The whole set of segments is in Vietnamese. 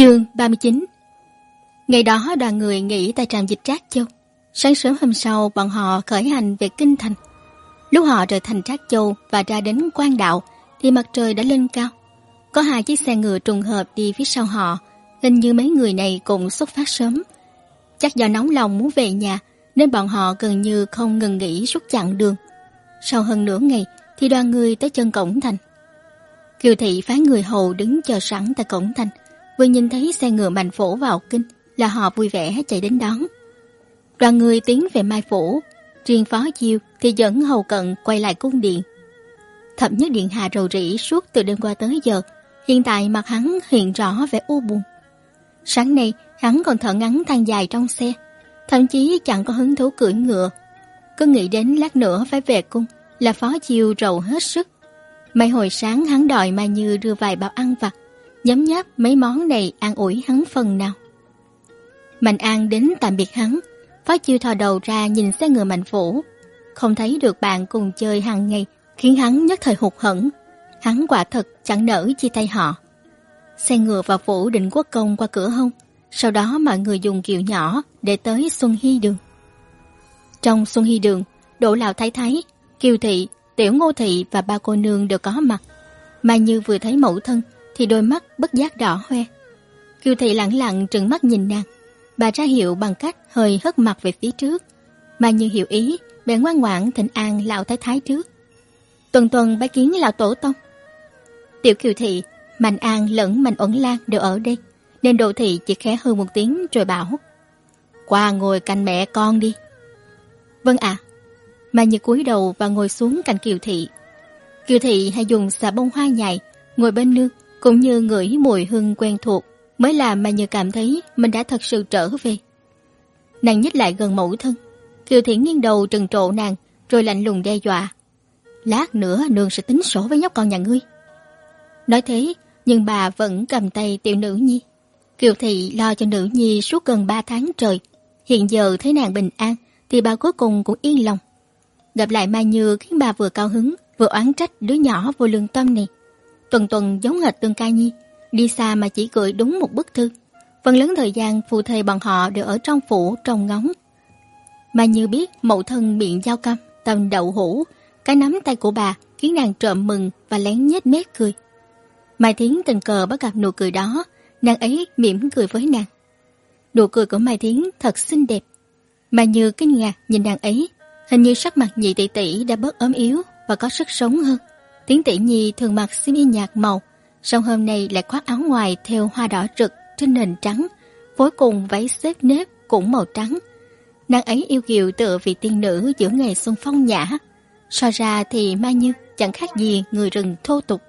Chương 39 Ngày đó đoàn người nghỉ tại trạm dịch Trác Châu. Sáng sớm hôm sau, bọn họ khởi hành về Kinh Thành. Lúc họ rời thành Trác Châu và ra đến quan đạo, thì mặt trời đã lên cao. Có hai chiếc xe ngựa trùng hợp đi phía sau họ. Hình như mấy người này cũng xuất phát sớm. Chắc do nóng lòng muốn về nhà, nên bọn họ gần như không ngừng nghỉ suốt chặng đường. Sau hơn nửa ngày, thì đoàn người tới chân cổng thành. Kiều thị phái người hầu đứng chờ sẵn tại cổng thành. Vừa nhìn thấy xe ngựa mạnh phổ vào kinh là họ vui vẻ chạy đến đón. Đoàn người tiến về Mai Phủ, riêng Phó Chiêu thì dẫn hầu cận quay lại cung điện. Thậm nhất điện hạ rầu rĩ suốt từ đêm qua tới giờ, hiện tại mặt hắn hiện rõ vẻ u buồn. Sáng nay, hắn còn thở ngắn than dài trong xe, thậm chí chẳng có hứng thú cưỡi ngựa. Cứ nghĩ đến lát nữa phải về cung, là Phó Chiêu rầu hết sức. Mấy hồi sáng hắn đòi Mai Như đưa vài bao ăn vặt, nhấm nháp mấy món này an ủi hắn phần nào. Mạnh An đến tạm biệt hắn, Phó Chiêu thò đầu ra nhìn xe ngựa Mạnh Phủ, không thấy được bạn cùng chơi hàng ngày, khiến hắn nhất thời hụt hẫng. Hắn quả thật chẳng nỡ chia tay họ. Xe ngựa vào phủ định quốc công qua cửa hông, sau đó mọi người dùng kiệu nhỏ để tới Xuân Hy Đường. Trong Xuân Hy Đường, Đỗ Lão Thái Thái, Kiều Thị, Tiểu Ngô Thị và ba cô nương đều có mặt. Mai Như vừa thấy mẫu thân thì đôi mắt bất giác đỏ hoe. Kiều Thị lặng lặng trừng mắt nhìn nàng. Bà ra hiệu bằng cách hơi hất mặt về phía trước. Mà Như hiểu ý, bèn ngoan ngoãn thịnh an Lão Thái Thái trước. Tuần tuần bái kiến Lão Tổ Tông. Tiểu Kiều Thị, Mạnh An lẫn Mạnh ẩn Lan đều ở đây, nên đồ Thị chỉ khẽ hư một tiếng rồi bảo. Qua ngồi cạnh mẹ con đi. Vâng ạ. Mà Như cúi đầu và ngồi xuống cạnh Kiều Thị. Kiều Thị hay dùng xà bông hoa nhài, ngồi bên nương, cũng như ngửi mùi hương quen thuộc, mới làm mà Như cảm thấy mình đã thật sự trở về. Nàng nhích lại gần mẫu thân. Kiều Thiển nghiêng đầu trừng trộ nàng, rồi lạnh lùng đe dọa. Lát nữa nương sẽ tính sổ với nhóc con nhà ngươi. Nói thế, nhưng bà vẫn cầm tay tiểu nữ nhi. Kiều Thị lo cho nữ nhi suốt gần ba tháng trời. Hiện giờ thấy nàng bình an, thì bà cuối cùng cũng yên lòng. Gặp lại Mai Như khiến bà vừa cao hứng, vừa oán trách đứa nhỏ vô lương tâm này. Tuần tuần giống hệt Tương Ca Nhi, đi xa mà chỉ gửi đúng một bức thư. Phần lớn thời gian phù thề bọn họ đều ở trong phủ trông ngóng. Mà như biết mẫu thân miệng dao căm, tầm đậu hũ, cái nắm tay của bà khiến nàng trộm mừng và lén nhếch mép cười. Mai Thiến tình cờ bắt gặp nụ cười đó, nàng ấy mỉm cười với nàng. Nụ cười của Mai Thiến thật xinh đẹp. Mà như kinh ngạc nhìn nàng ấy, hình như sắc mặt nhị tỷ tỷ đã bớt ốm yếu và có sức sống hơn. Tiến tỷ nhi thường mặc xiêm y nhạt màu, song hôm nay lại khoác áo ngoài theo hoa đỏ rực trên nền trắng, phối cùng váy xếp nếp cũng màu trắng. Nàng ấy yêu kiều tựa vị tiên nữ giữa ngày xuân phong nhã. So ra thì Mai Như chẳng khác gì người rừng thô tục.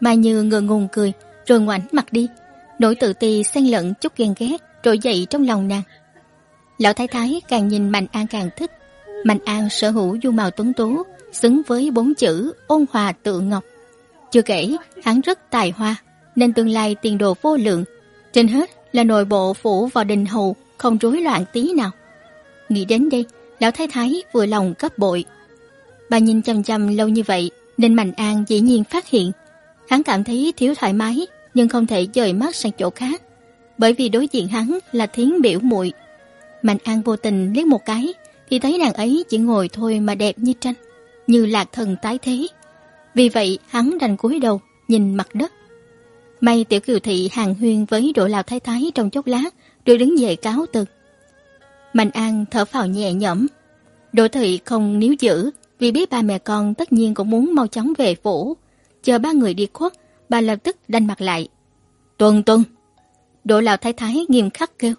Mai Như ngượng ngùng cười, rồi ngoảnh mặt đi. Nỗi tự ti xen lẫn chút ghen ghét trỗi dậy trong lòng nàng. Lão Thái Thái càng nhìn Mạnh An càng thích. Mạnh An sở hữu dung màu tuấn tú, xứng với bốn chữ ôn hòa tự ngọc. Chưa kể, hắn rất tài hoa, nên tương lai tiền đồ vô lượng. Trên hết là nội bộ phủ vào đình hầu, không rối loạn tí nào. Nghĩ đến đây, lão thái thái vừa lòng cấp bội. Bà nhìn chăm chăm lâu như vậy, nên Mạnh An dĩ nhiên phát hiện. Hắn cảm thấy thiếu thoải mái, nhưng không thể dời mắt sang chỗ khác. Bởi vì đối diện hắn là thiến biểu muội Mạnh An vô tình liếc một cái, thì thấy nàng ấy chỉ ngồi thôi mà đẹp như tranh như lạc thần tái thế. Vì vậy hắn đành cúi đầu, nhìn mặt đất. May tiểu kiều thị hàng huyên với độ lào thái thái trong chốc lát, rồi đứng dậy cáo từ. Mạnh An thở phào nhẹ nhõm. Đỗ thị không níu giữ, vì biết ba mẹ con tất nhiên cũng muốn mau chóng về phủ. Chờ ba người đi khuất, bà lập tức đanh mặt lại. Tuần tuần! Đỗ lào thái thái nghiêm khắc kêu.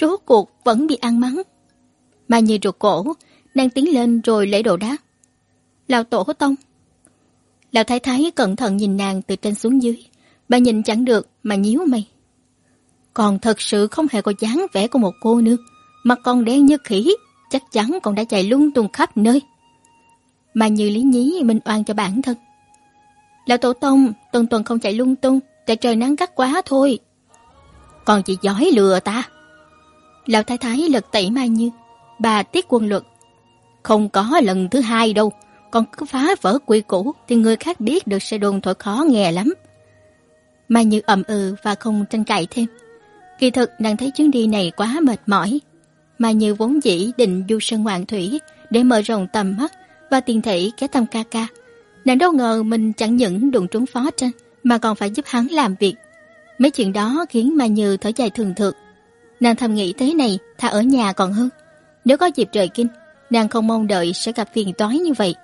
Rốt cuộc vẫn bị ăn mắng. Mà như ruột cổ, nàng tiến lên rồi lấy đồ đát. Lão tổ tông. Lão thái thái cẩn thận nhìn nàng từ trên xuống dưới. Bà nhìn chẳng được mà nhíu mày. Còn thật sự không hề có dáng vẻ của một cô nương. Mặt con đen như khỉ, chắc chắn còn đã chạy lung tung khắp nơi. Mà như lý nhí mình oan cho bản thân. Lão tổ tông, tuần tuần không chạy lung tung, tại trời nắng gắt quá thôi. Còn chị giỏi lừa ta. Lão thái thái lật tẩy Mai Như, bà tiếc quân luật. Không có lần thứ hai đâu, còn cứ phá vỡ quy củ thì người khác biết được sẽ đồn thổi khó nghe lắm. Mai Như ậm ừ và không tranh cãi thêm. Kỳ thực nàng thấy chuyến đi này quá mệt mỏi. Mai Như vốn dĩ định du sơn ngoạn thủy để mở rộng tầm mắt và tiền thị cái tâm ca ca. Nàng đâu ngờ mình chẳng những đụng trúng phó tranh mà còn phải giúp hắn làm việc. Mấy chuyện đó khiến Mai Như thở dài thường thượt. Nàng thầm nghĩ thế này thà ở nhà còn hơn. Nếu có dịp trời kinh, nàng không mong đợi sẽ gặp phiền toái như vậy.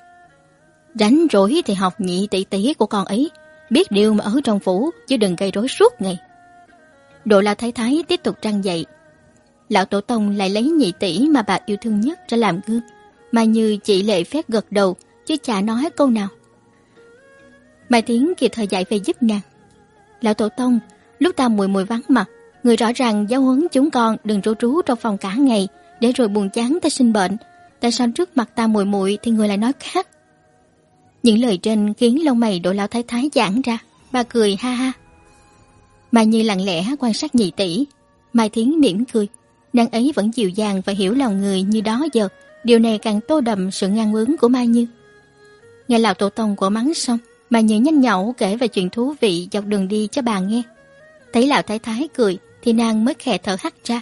Rảnh rỗi thì học nhị tỷ tỷ của con ấy, biết điều mà ở trong phủ chứ đừng gây rối suốt ngày. Độ La Thái Thái tiếp tục trăng dậy. Lão Tổ Tông lại lấy nhị tỷ mà bà yêu thương nhất ra làm gương, mà như chị lệ phép gật đầu chứ chả nói câu nào. Mai Tiến kịp thời dạy về giúp nàng. Lão Tổ Tông, lúc ta mùi mùi vắng mặt, người rõ ràng giáo huấn chúng con đừng rú rú trong phòng cả ngày, để rồi buồn chán ta sinh bệnh. Tại sao trước mặt ta mùi mùi thì người lại nói khác? Những lời trên khiến lông mày đội lão thái thái giãn ra, bà cười ha ha. Mai Như lặng lẽ quan sát nhị tỷ, Mai Thiến mỉm cười, nàng ấy vẫn dịu dàng và hiểu lòng người như đó giờ, điều này càng tô đậm sự ngang bướng của Mai Như. Nghe lão tổ tông của mắng xong, Mai Như nhanh nhậu kể về chuyện thú vị dọc đường đi cho bà nghe. Thấy lão thái thái cười thì nàng mới khẽ thở hắt ra.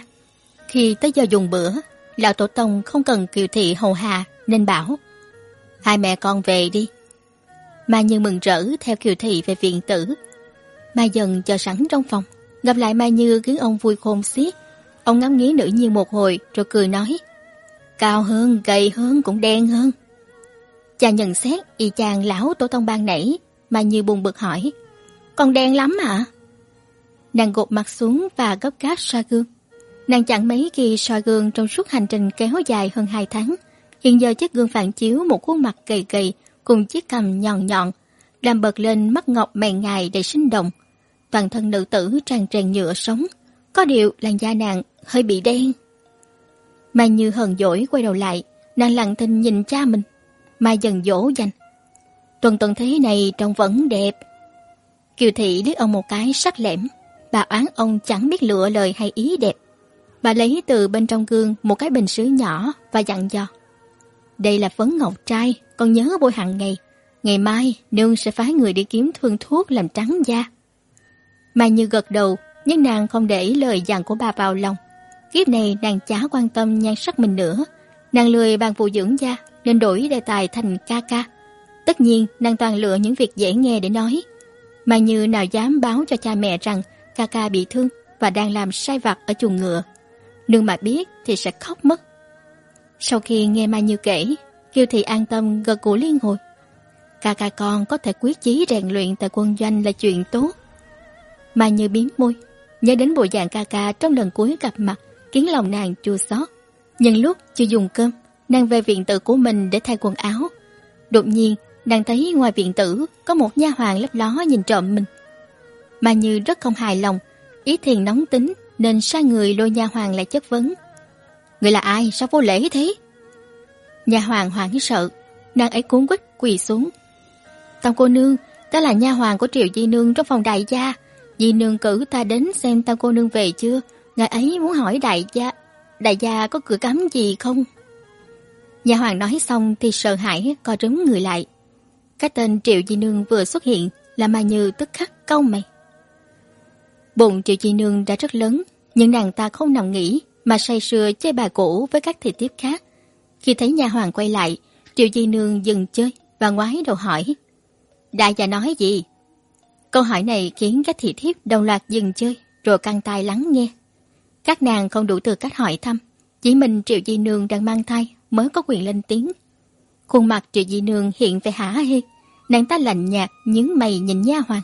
Khi tới giờ dùng bữa, lão tổ tông không cần kiều thị hầu hạ nên bảo Hai mẹ con về đi. Mai Như mừng rỡ theo kiều thị về viện tử. Mai dần chờ sẵn trong phòng, gặp lại Mai Như khiến ông vui khôn xiết. Ông ngắm nghía nữ nhiên một hồi rồi cười nói Cao hơn, gầy hơn cũng đen hơn. cha nhận xét y chàng lão tổ tông ban nãy, Mai Như buồn bực hỏi Còn đen lắm à Nàng gục mặt xuống và gấp gáp soi gương. Nàng chẳng mấy khi soi gương trong suốt hành trình kéo dài hơn 2 tháng. Hiện giờ chiếc gương phản chiếu một khuôn mặt gầy gầy cùng chiếc cằm nhọn nhọn, làm bật lên mắt ngọc mèn ngài đầy sinh động. Toàn thân nữ tử tràn tràn nhựa sống, có điều làn da nàng hơi bị đen. Mai Như hờn dỗi quay đầu lại, nàng lặng thinh nhìn cha mình. Mai dần dỗ dành. Tuần tuần thế này trông vẫn đẹp. Kiều Thị liếc ông một cái sắc lẻm. Bà oán ông chẳng biết lựa lời hay ý đẹp. Bà lấy từ bên trong gương một cái bình sứ nhỏ và dặn dò. Đây là phấn ngọc trai, con nhớ bôi hàng ngày. Ngày mai, nương sẽ phái người đi kiếm thương thuốc làm trắng da. Mai Như gật đầu, nhưng nàng không để lời dặn của bà vào lòng. Kiếp này nàng chả quan tâm nhan sắc mình nữa. Nàng lười bàn phụ dưỡng da, nên đổi đề tài thành ca ca. Tất nhiên, nàng toàn lựa những việc dễ nghe để nói. Mai Như nào dám báo cho cha mẹ rằng ca ca bị thương và đang làm sai vặt ở chuồng ngựa. Nương mà biết thì sẽ khóc mất. Sau khi nghe Mai Như kể, Kiều Thị an tâm gật gù liên hồi. Ca ca con có thể quyết chí rèn luyện tại quân doanh là chuyện tốt. Mai Như biến môi, nhớ đến bộ dạng ca ca trong lần cuối gặp mặt, khiến lòng nàng chua xót. Nhân lúc chưa dùng cơm, nàng về viện tử của mình để thay quần áo. Đột nhiên, nàng thấy ngoài viện tử có một nha hoàng lấp ló nhìn trộm mình. Mai Như rất không hài lòng, ý thiền nóng tính nên sai người lôi nha hoàng lại chất vấn. Người là ai? Sao vô lễ thế? nhà hoàng hoảng sợ, nàng ấy cuốn quýt quỳ xuống. Tam cô nương, ta là nha hoàng của Triệu Di Nương trong phòng đại gia. Di Nương cử ta đến xem tam cô nương về chưa? Ngài ấy muốn hỏi đại gia, đại gia có cửa cấm gì không? nhà hoàng nói xong thì sợ hãi co rúm người lại. Cái tên Triệu Di Nương vừa xuất hiện là Mai Như tức khắc câu mày. Bụng Triệu Di Nương đã rất lớn, nhưng nàng ta không nằm nghỉ mà say sưa chơi bài cũ với các thị tiếp khác. Khi thấy nhà hoàng quay lại, Triệu Di Nương dừng chơi và ngoái đầu hỏi. Đại gia nói gì? Câu hỏi này khiến các thị thiếp đồng loạt dừng chơi rồi căng tai lắng nghe. Các nàng không đủ tư cách hỏi thăm, chỉ mình Triệu Di Nương đang mang thai mới có quyền lên tiếng. Khuôn mặt Triệu Di Nương hiện về hả hê, nàng ta lạnh nhạt nhướng mày nhìn nha hoàng.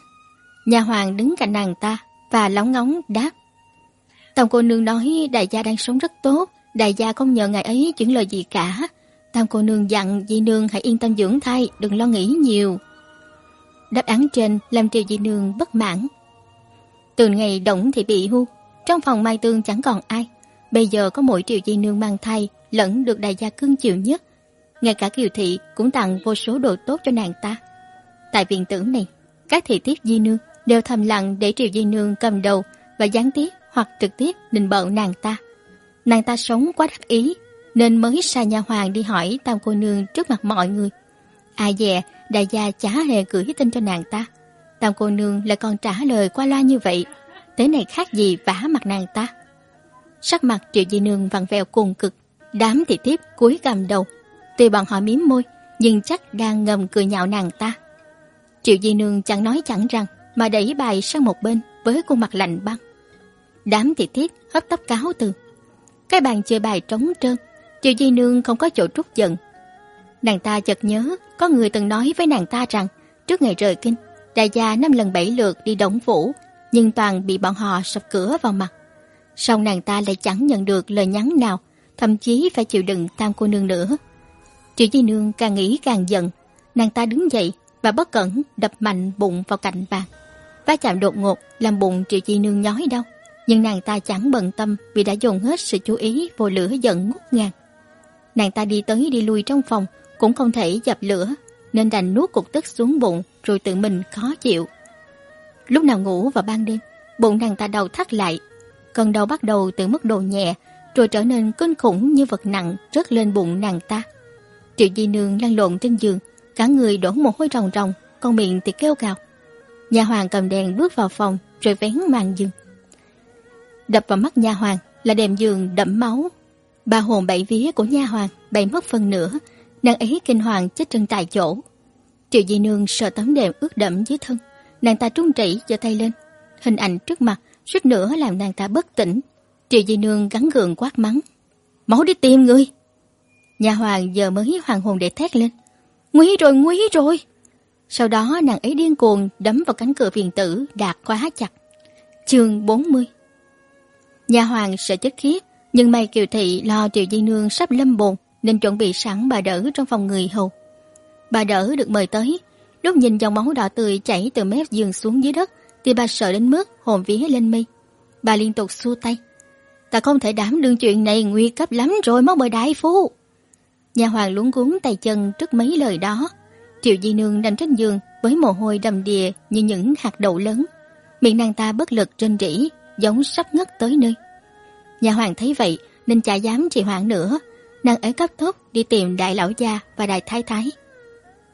nhà hoàng đứng cạnh nàng ta và lóng ngóng đáp. Tam cô nương nói đại gia đang sống rất tốt, đại gia không nhờ ngài ấy chuyển lời gì cả. Tam cô nương dặn di nương hãy yên tâm dưỡng thai, đừng lo nghĩ nhiều. Đáp án trên làm Triều Di Nương bất mãn. Từ ngày Đổng Thị bị hưu, trong phòng Mai Tương chẳng còn ai. Bây giờ có mỗi Triều Di Nương mang thai lẫn được đại gia cưng chiều nhất. Ngay cả Kiều Thị cũng tặng vô số đồ tốt cho nàng ta. Tại viện tử này, các thị tiết Di Nương đều thầm lặng để Triều Di Nương cầm đầu và gián tiếp hoặc trực tiếp nịnh bợ nàng ta. Nàng ta sống quá đắc ý, nên mới sai nhà hoàng đi hỏi tam cô nương trước mặt mọi người. Ai dè, đại gia chả hề gửi tin cho nàng ta. Tam cô nương lại còn trả lời qua loa như vậy, thế này khác gì vả mặt nàng ta. Sắc mặt Triệu Di Nương vặn vẹo cùng cực, đám thị tiếp cúi cầm đầu. Tuy bọn họ miếm môi, nhưng chắc đang ngầm cười nhạo nàng ta. Triệu Di Nương chẳng nói chẳng rằng, mà đẩy bài sang một bên với khuôn mặt lạnh băng. Đám thị thiết hấp tấp cáo từ. Cái bàn chơi bài trống trơn, Triệu Di Nương không có chỗ trút giận. Nàng ta chợt nhớ có người từng nói với nàng ta rằng trước ngày rời kinh, đại gia năm lần bảy lượt đi đóng vũ nhưng toàn bị bọn họ sập cửa vào mặt. Sau nàng ta lại chẳng nhận được lời nhắn nào, thậm chí phải chịu đựng tam cô nương nữa. Triệu Di Nương càng nghĩ càng giận, nàng ta đứng dậy và bất cẩn đập mạnh bụng vào cạnh bàn. Va chạm đột ngột làm bụng Triệu Di Nương nhói đau, nhưng nàng ta chẳng bận tâm vì đã dồn hết sự chú ý vô lửa giận ngút ngàn. Nàng ta đi tới đi lui trong phòng cũng không thể dập lửa, nên đành nuốt cục tức xuống bụng rồi tự mình khó chịu. Lúc nào ngủ vào ban đêm, bụng nàng ta đầu thắt lại, cơn đau bắt đầu từ mức độ nhẹ, rồi trở nên kinh khủng như vật nặng rớt lên bụng nàng ta. Triệu Di Nương lăn lộn trên giường, cả người đổ mồ hôi ròng ròng, con miệng thì kêu gào. Nhà hoàng cầm đèn bước vào phòng rồi vén màn giường. Đập vào mắt nha hoàng là đệm giường đẫm máu. Ba hồn bảy vía của nha hoàng bay mất phần nửa, nàng ấy kinh hoàng chết chân tại chỗ. Triệu Di Nương sợ tấm đệm ướt đẫm dưới thân, nàng ta trung trĩ giơ tay lên, hình ảnh trước mặt suýt nữa làm nàng ta bất tỉnh. Triệu Di Nương gắn gượng quát mắng, máu đi tìm người. Nhà hoàng giờ mới hoàng hồn để thét lên, nguy rồi nguy rồi. Sau đó nàng ấy điên cuồng đấm vào cánh cửa viện tử đạt khóa chặt. Chương 40 Nhà hoàng sợ chết khiếp, nhưng may Kiều Thị lo Triệu Di Nương sắp lâm bồn nên chuẩn bị sẵn bà đỡ trong phòng người hầu. Bà đỡ được mời tới, lúc nhìn dòng máu đỏ tươi chảy từ mép giường xuống dưới đất thì bà sợ đến mức hồn vía lên mây. Bà liên tục xua tay. Ta không thể đảm đương chuyện này nguy cấp lắm rồi mau mời đại phu. Nhà hoàng luống cuốn tay chân trước mấy lời đó. Triệu Di Nương nằm trên giường với mồ hôi đầm đìa như những hạt đậu lớn. Miệng nàng ta bất lực trên rỉ, giống sắp ngất tới nơi. Nhà hoàng thấy vậy nên chả dám trì hoãn nữa. Nàng ấy cấp tốc đi tìm đại lão gia và đại thái thái.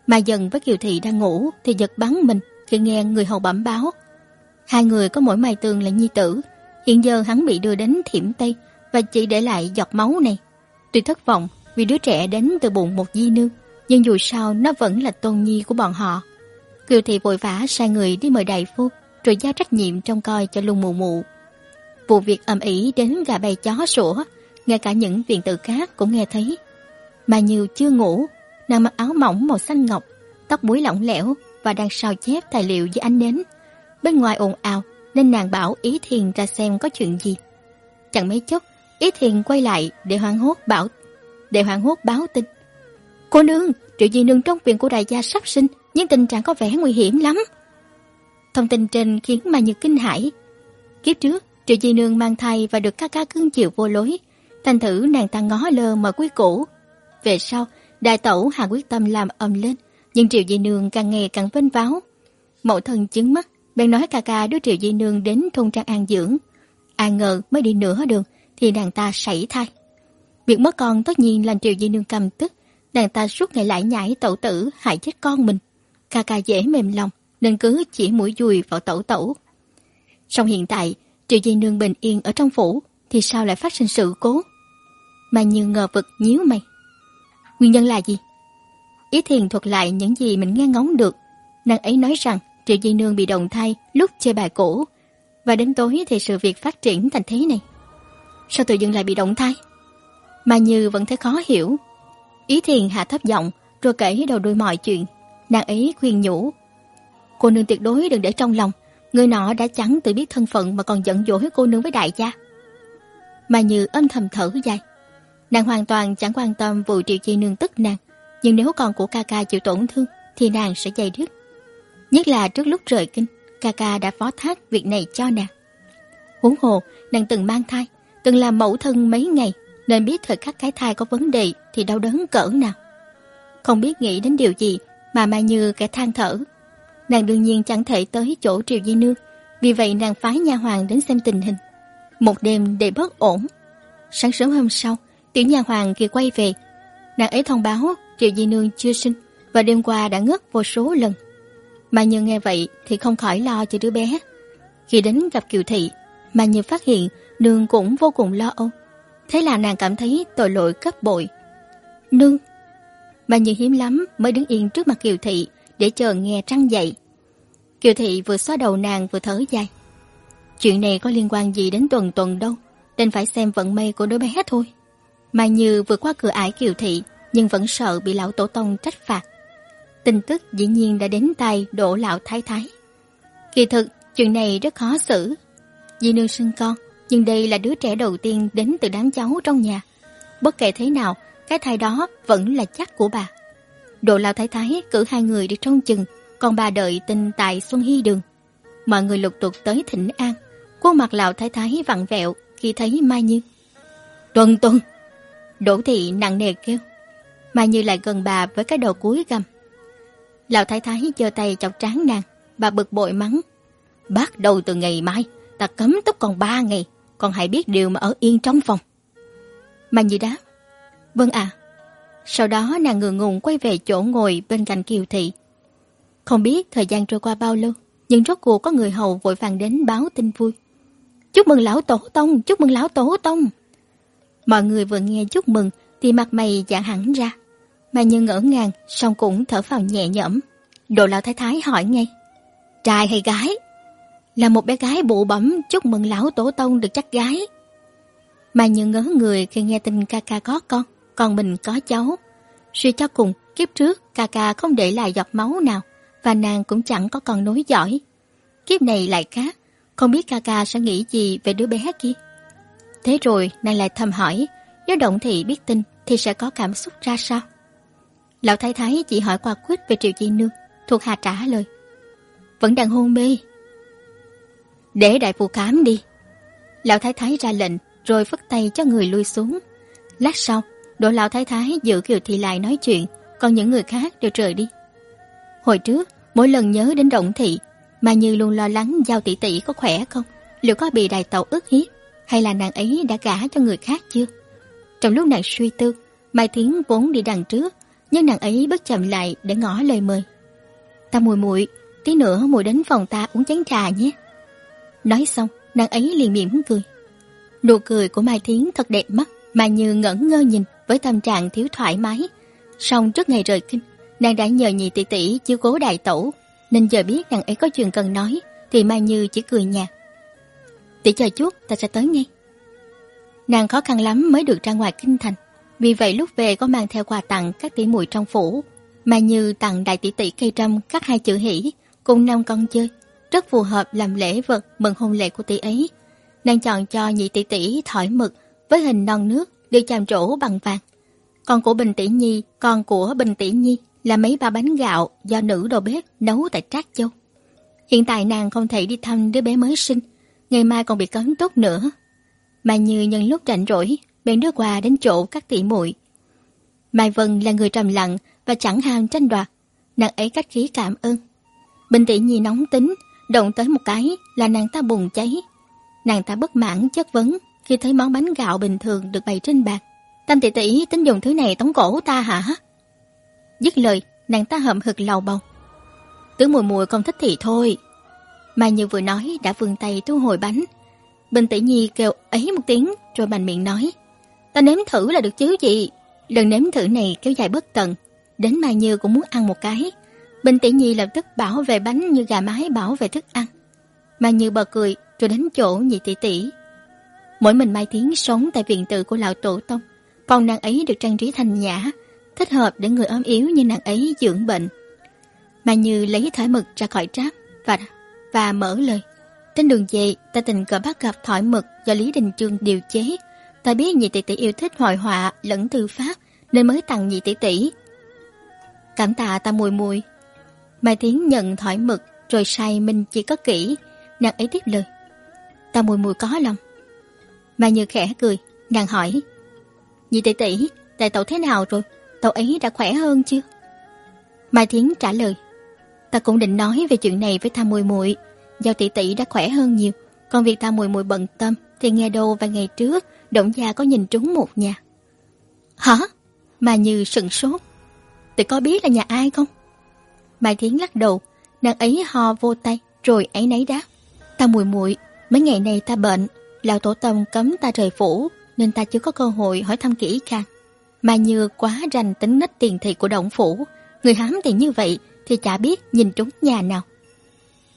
Mà dần với Kiều Thị đang ngủ thì giật bắn mình khi nghe người hầu bẩm báo. Hai người có mỗi mai tường là nhi tử. Hiện giờ hắn bị đưa đến thiểm Tây và chỉ để lại giọt máu này. Tuy thất vọng vì đứa trẻ đến từ bụng một di nương, nhưng dù sao nó vẫn là tôn nhi của bọn họ. Kiều Thị vội vã sai người đi mời đại phu, rồi giao trách nhiệm trông coi cho lung mụ mụ. Vụ việc ầm ĩ đến gà bay chó sủa, ngay cả những viện tử khác cũng nghe thấy. Mà nhiều chưa ngủ, nàng mặc áo mỏng màu xanh ngọc, tóc búi lỏng lẻo và đang sao chép tài liệu với ánh nến. Bên ngoài ồn ào nên nàng bảo Ý Thiền ra xem có chuyện gì. Chẳng mấy chốc, Ý Thiền quay lại để hoảng hốt bảo để hoảng hốt báo tin. Cô nương, triệu di nương trong viện của đại gia sắp sinh, nhưng tình trạng có vẻ nguy hiểm lắm. Thông tin trên khiến mà Như kinh hãi. Kiếp trước, triệu di nương mang thai và được ca ca cưng chiều vô lối. Thành thử nàng ta ngó lơ mà quý cũ. Về sau, đại tẩu hạ quyết tâm làm ầm lên, nhưng triệu di nương càng ngày càng vinh váo. Mẫu thân chứng mắt, bèn nói ca ca đưa triệu di nương đến thôn trang an dưỡng. Ai ngờ mới đi nửa đường thì nàng ta sảy thai. Việc mất con tất nhiên làm Triệu Di Nương cầm tức, nàng ta suốt ngày lại nhảy tẩu tử hại chết con mình. Ca ca dễ mềm lòng, nên cứ chỉ mũi dùi vào tẩu tẩu. Song hiện tại, Triệu Di Nương bình yên ở trong phủ, thì sao lại phát sinh sự cố? Mà như ngờ vực nhíu mày. Nguyên nhân là gì? Ý thiền thuật lại những gì mình nghe ngóng được. Nàng ấy nói rằng Triệu Di Nương bị đồng thai lúc chơi bài cổ và đến tối thì sự việc phát triển thành thế này. Sao tự dưng lại bị động thai? Mà Như vẫn thấy khó hiểu. Ý thiền hạ thấp giọng rồi kể đầu đuôi mọi chuyện. Nàng ấy khuyên nhủ. Cô nương tuyệt đối đừng để trong lòng. Người nọ đã chẳng tự biết thân phận mà còn giận dỗi cô nương với đại gia. Mà Như âm thầm thở dài. Nàng hoàn toàn chẳng quan tâm vụ triệu chi nương tức nàng. Nhưng nếu con của ca ca chịu tổn thương thì nàng sẽ dày đứt. Nhất là trước lúc rời kinh, ca ca đã phó thác việc này cho nàng. Huống hồ, nàng từng mang thai, từng làm mẫu thân mấy ngày nên biết thời khắc cái thai có vấn đề thì đau đớn cỡ nào. Không biết nghĩ đến điều gì mà Mai Như kẻ than thở. Nàng đương nhiên chẳng thể tới chỗ Triều Di Nương, vì vậy nàng phái nha hoàng đến xem tình hình. Một đêm để bất ổn. Sáng sớm hôm sau, tiểu nha hoàng kia quay về. Nàng ấy thông báo Triều Di Nương chưa sinh và đêm qua đã ngất vô số lần. Mà Như nghe vậy thì không khỏi lo cho đứa bé. Khi đến gặp Kiều Thị, Mà Như phát hiện nương cũng vô cùng lo âu. Thế là nàng cảm thấy tội lỗi cấp bội. Nương! Mà Như hiếm lắm mới đứng yên trước mặt Kiều Thị để chờ nghe trăng dậy. Kiều Thị vừa xóa đầu nàng vừa thở dài. Chuyện này có liên quan gì đến tuần tuần đâu, nên phải xem vận may của đứa bé thôi. Mai Như vừa qua cửa ải Kiều Thị, nhưng vẫn sợ bị lão tổ tông trách phạt. Tin tức dĩ nhiên đã đến tay đổ lão thái thái. Kỳ thực, chuyện này rất khó xử. Di nương sinh con, nhưng đây là đứa trẻ đầu tiên đến từ đám cháu trong nhà. Bất kể thế nào, cái thai đó vẫn là chắc của bà. Độ lão thái thái cử hai người đi trông chừng, còn bà đợi tin tại Xuân Hy Đường. Mọi người lục tục tới thỉnh an. Khuôn mặt lão thái thái vặn vẹo khi thấy Mai Như. Tuần tuần! Đỗ thị nặng nề kêu. Mai Như lại gần bà với cái đầu cúi gầm. Lão thái thái giơ tay chọc trán nàng, bà bực bội mắng. Bắt đầu từ ngày mai, ta cấm túc còn ba ngày, còn hãy biết điều mà ở yên trong phòng. Mai Như đáp. Vâng ạ. Sau đó nàng ngượng ngùng quay về chỗ ngồi bên cạnh Kiều Thị. Không biết thời gian trôi qua bao lâu, nhưng rốt cuộc có người hầu vội vàng đến báo tin vui. Chúc mừng lão tổ tông, chúc mừng lão tổ tông. Mọi người vừa nghe chúc mừng thì mặt mày dạng hẳn ra. Mà như ngỡ ngàng, song cũng thở phào nhẹ nhõm. Đồ lão thái thái hỏi ngay. Trai hay gái? Là một bé gái bụ bẩm chúc mừng lão tổ tông được chắc gái. Mà như ngớ người khi nghe tin ca ca có con, còn mình có cháu. Suy cho cùng, kiếp trước ca ca không để lại giọt máu nào, và nàng cũng chẳng có con nối giỏi. Kiếp này lại khác, không biết ca ca sẽ nghĩ gì về đứa bé kia. Thế rồi nàng lại thầm hỏi, nếu động thị biết tin thì sẽ có cảm xúc ra sao? Lão thái thái chỉ hỏi qua quyết về triệu chi nương, thuộc hạ trả lời. Vẫn đang hôn mê. Để đại phu khám đi. Lão thái thái ra lệnh, rồi phất tay cho người lui xuống. Lát sau, đỗ lão thái thái giữ kiều thị lại nói chuyện, còn những người khác đều rời đi. Hồi trước, mỗi lần nhớ đến động thị, mà như luôn lo lắng giao tỷ tỷ có khỏe không, liệu có bị đại tàu ức hiếp, hay là nàng ấy đã gả cho người khác chưa? Trong lúc nàng suy tư, Mai Thiến vốn đi đằng trước, nhưng nàng ấy bước chậm lại để ngỏ lời mời. Ta mùi muội tí nữa muội đến phòng ta uống chén trà nhé. Nói xong, nàng ấy liền mỉm cười. Nụ cười của Mai Thiến thật đẹp mắt, mà như ngẩn ngơ nhìn với tâm trạng thiếu thoải mái. Xong trước ngày rời kinh, nàng đã nhờ nhị tỷ tỷ chiếu cố đại tổ, nên giờ biết nàng ấy có chuyện cần nói, thì Mai Như chỉ cười nhạt. Tỷ chờ chút, ta sẽ tới ngay. Nàng khó khăn lắm mới được ra ngoài kinh thành, vì vậy lúc về có mang theo quà tặng các tỷ muội trong phủ. Mai Như tặng đại tỷ tỷ cây trâm các hai chữ hỷ cùng năm con chơi, rất phù hợp làm lễ vật mừng hôn lễ của tỷ ấy. Nàng chọn cho nhị tỷ tỷ thỏi mực với hình non nước được chạm trổ bằng vàng. Còn của Bình Tỷ Nhi, con của Bình Tỷ Nhi là mấy ba bánh gạo do nữ đầu bếp nấu tại Trác Châu. Hiện tại nàng không thể đi thăm đứa bé mới sinh, ngày mai còn bị cấm tốt nữa. Mà như nhân lúc rảnh rỗi, bèn đưa quà đến chỗ các tỷ muội. Mai Vân là người trầm lặng và chẳng ham tranh đoạt, nàng ấy cách khí cảm ơn. Bình Tỷ Nhi nóng tính, động tới một cái là nàng ta bùng cháy. Nàng ta bất mãn chất vấn khi thấy món bánh gạo bình thường được bày trên bàn. Tam tỷ tỷ tính dùng thứ này tống cổ ta hả? Dứt lời, nàng ta hậm hực lầu bầu. Tứ mùi mùi không thích thì thôi. Mai Như vừa nói đã vươn tay thu hồi bánh. Bình tỷ nhi kêu ấy một tiếng rồi bành miệng nói. Ta nếm thử là được chứ gì. Lần nếm thử này kéo dài bất tận. Đến Mai Như cũng muốn ăn một cái. Bình tỷ nhi lập tức bảo vệ bánh như gà mái bảo vệ thức ăn. Mai Như bờ cười rồi đến chỗ nhị tỷ tỷ. Mỗi mình Mai Tiến sống tại viện tự của lão tổ tông. Phòng nàng ấy được trang trí thành nhã, thích hợp để người ốm yếu như nàng ấy dưỡng bệnh. Mà Như lấy thỏi mực ra khỏi tráp và và mở lời. Trên đường về, ta tình cờ bắt gặp thỏi mực do Lý Đình Trương điều chế. Ta biết nhị tỷ tỷ yêu thích hội họa lẫn thư pháp nên mới tặng nhị tỷ tỷ. Cảm tạ ta mùi mùi. Mai Tiến nhận thỏi mực rồi say mình chỉ có kỹ. Nàng ấy tiếp lời. Ta mùi mùi có lòng. Mai Như khẽ cười, nàng hỏi. Nhị tỷ tỷ, đại tẩu thế nào rồi? Tàu ấy đã khỏe hơn chưa? Mai Thiến trả lời. Ta cũng định nói về chuyện này với Tham Mùi Mùi. Giao tỷ tỷ đã khỏe hơn nhiều. Còn việc Tham Mùi Mùi bận tâm thì nghe đâu vài ngày trước Động gia có nhìn trúng một nhà. Hả? Mà như sừng sốt. Tỷ có biết là nhà ai không? Mai Thiến lắc đầu. nàng ấy ho vô tay rồi ấy nấy đáp. Ta mùi muội mấy ngày này ta bệnh, lão tổ tông cấm ta rời phủ nên ta chưa có cơ hội hỏi thăm kỹ càng. Mà như quá rành tính nách tiền thị của động phủ, người hám tiền như vậy thì chả biết nhìn trúng nhà nào.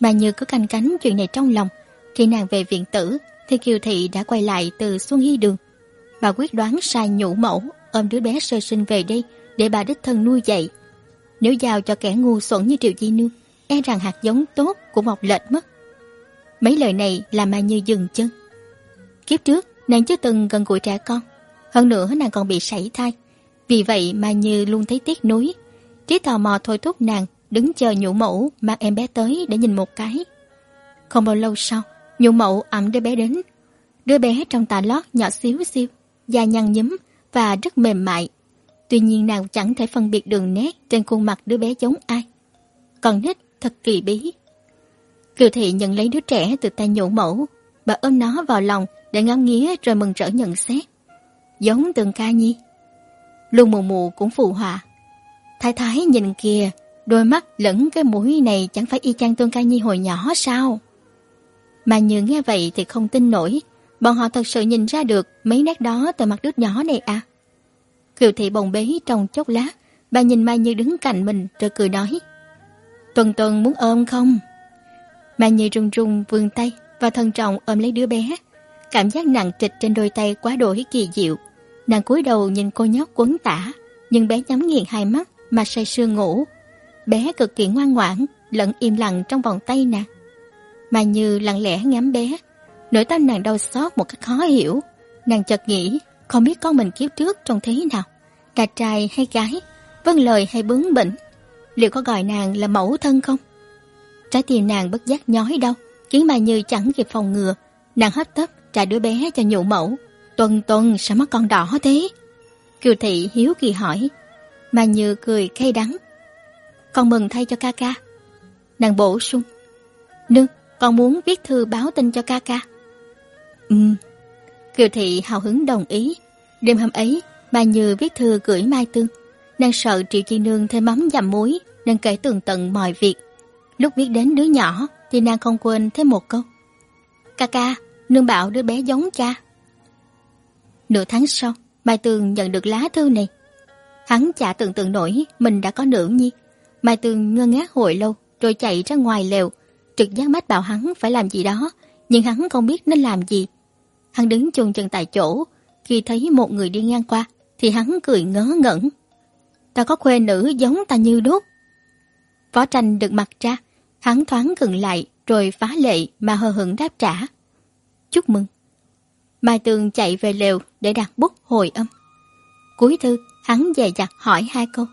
Mà như cứ canh cánh chuyện này trong lòng, khi nàng về viện tử thì Kiều Thị đã quay lại từ Xuân Hy Đường. Bà quyết đoán sai nhũ mẫu ôm đứa bé sơ sinh về đây để bà đích thân nuôi dạy. Nếu giao cho kẻ ngu xuẩn như Triệu Chi Nương, e rằng hạt giống tốt của mọc lệch mất. Mấy lời này làm mà Như dừng chân. Kiếp trước, nàng chưa từng gần gũi trẻ con. Hơn nữa nàng còn bị sảy thai. Vì vậy mà Như luôn thấy tiếc nuối. Trí tò mò thôi thúc nàng đứng chờ nhũ mẫu mang em bé tới để nhìn một cái. Không bao lâu sau, nhũ mẫu ẩm đứa bé đến. Đứa bé trong tà lót nhỏ xíu xiu, da nhăn nhúm và rất mềm mại. Tuy nhiên nàng chẳng thể phân biệt đường nét trên khuôn mặt đứa bé giống ai. Còn nít thật kỳ bí. Kiều thị nhận lấy đứa trẻ từ tay nhũ mẫu, bà ôm nó vào lòng để ngắm nghía rồi mừng rỡ nhận xét. Giống từng ca nhi. Luôn mù mù cũng phù hòa. Thái thái nhìn kìa, đôi mắt lẫn cái mũi này chẳng phải y chang tương ca nhi hồi nhỏ sao? Mà như nghe vậy thì không tin nổi, bọn họ thật sự nhìn ra được mấy nét đó từ mặt đứa nhỏ này à. Kiều thị bồng bế trong chốc lát, bà nhìn Mai Như đứng cạnh mình rồi cười nói. Tuần tuần muốn ôm không? Mai Như run run vươn tay và thân trọng ôm lấy đứa bé. Cảm giác nặng trịch trên đôi tay quá đổi kỳ diệu. Nàng cúi đầu nhìn cô nhóc quấn tả, nhưng bé nhắm nghiền hai mắt mà say sưa ngủ. Bé cực kỳ ngoan ngoãn, lẫn im lặng trong vòng tay nàng. mà Như lặng lẽ ngắm bé, nỗi tâm nàng đau xót một cách khó hiểu. Nàng chợt nghĩ, không biết con mình kiếp trước trông thế nào, cả trai hay gái, vâng lời hay bướng bỉnh, liệu có gọi nàng là mẫu thân không? Trái tim nàng bất giác nhói đau, khiến bà Như chẳng kịp phòng ngừa, nàng hấp tấp trả đứa bé cho nhụ mẫu. Tuần tuần sao mắt con đỏ thế? Kiều thị hiếu kỳ hỏi, Mà Như cười cay đắng. Con mừng thay cho ca ca. Nàng bổ sung, nương, con muốn viết thư báo tin cho ca ca. Ừm. Kiều thị hào hứng đồng ý. Đêm hôm ấy, Mai Như viết thư gửi Mai Tương. Nàng sợ Triệu Chi Nương thêm mắm dằm muối, nên kể tường tận mọi việc. Lúc biết đến đứa nhỏ, thì nàng không quên thêm một câu. Ca ca, nương bảo đứa bé giống cha. Nửa tháng sau, Mai Tường nhận được lá thư này. Hắn chả tưởng tượng nổi mình đã có nữ nhi. Mai Tường ngơ ngác hồi lâu, rồi chạy ra ngoài lều. Trực giác mách bảo hắn phải làm gì đó, nhưng hắn không biết nên làm gì. Hắn đứng chôn chân tại chỗ, khi thấy một người đi ngang qua, thì hắn cười ngớ ngẩn. Ta có khuê nữ giống ta như đốt. Võ tranh được mặt ra, hắn thoáng khựng lại rồi phá lệ mà hờ hững đáp trả. Chúc mừng. Mai Tường chạy về lều để đặt bút hồi âm. Cuối thư, hắn dè dặt hỏi hai câu.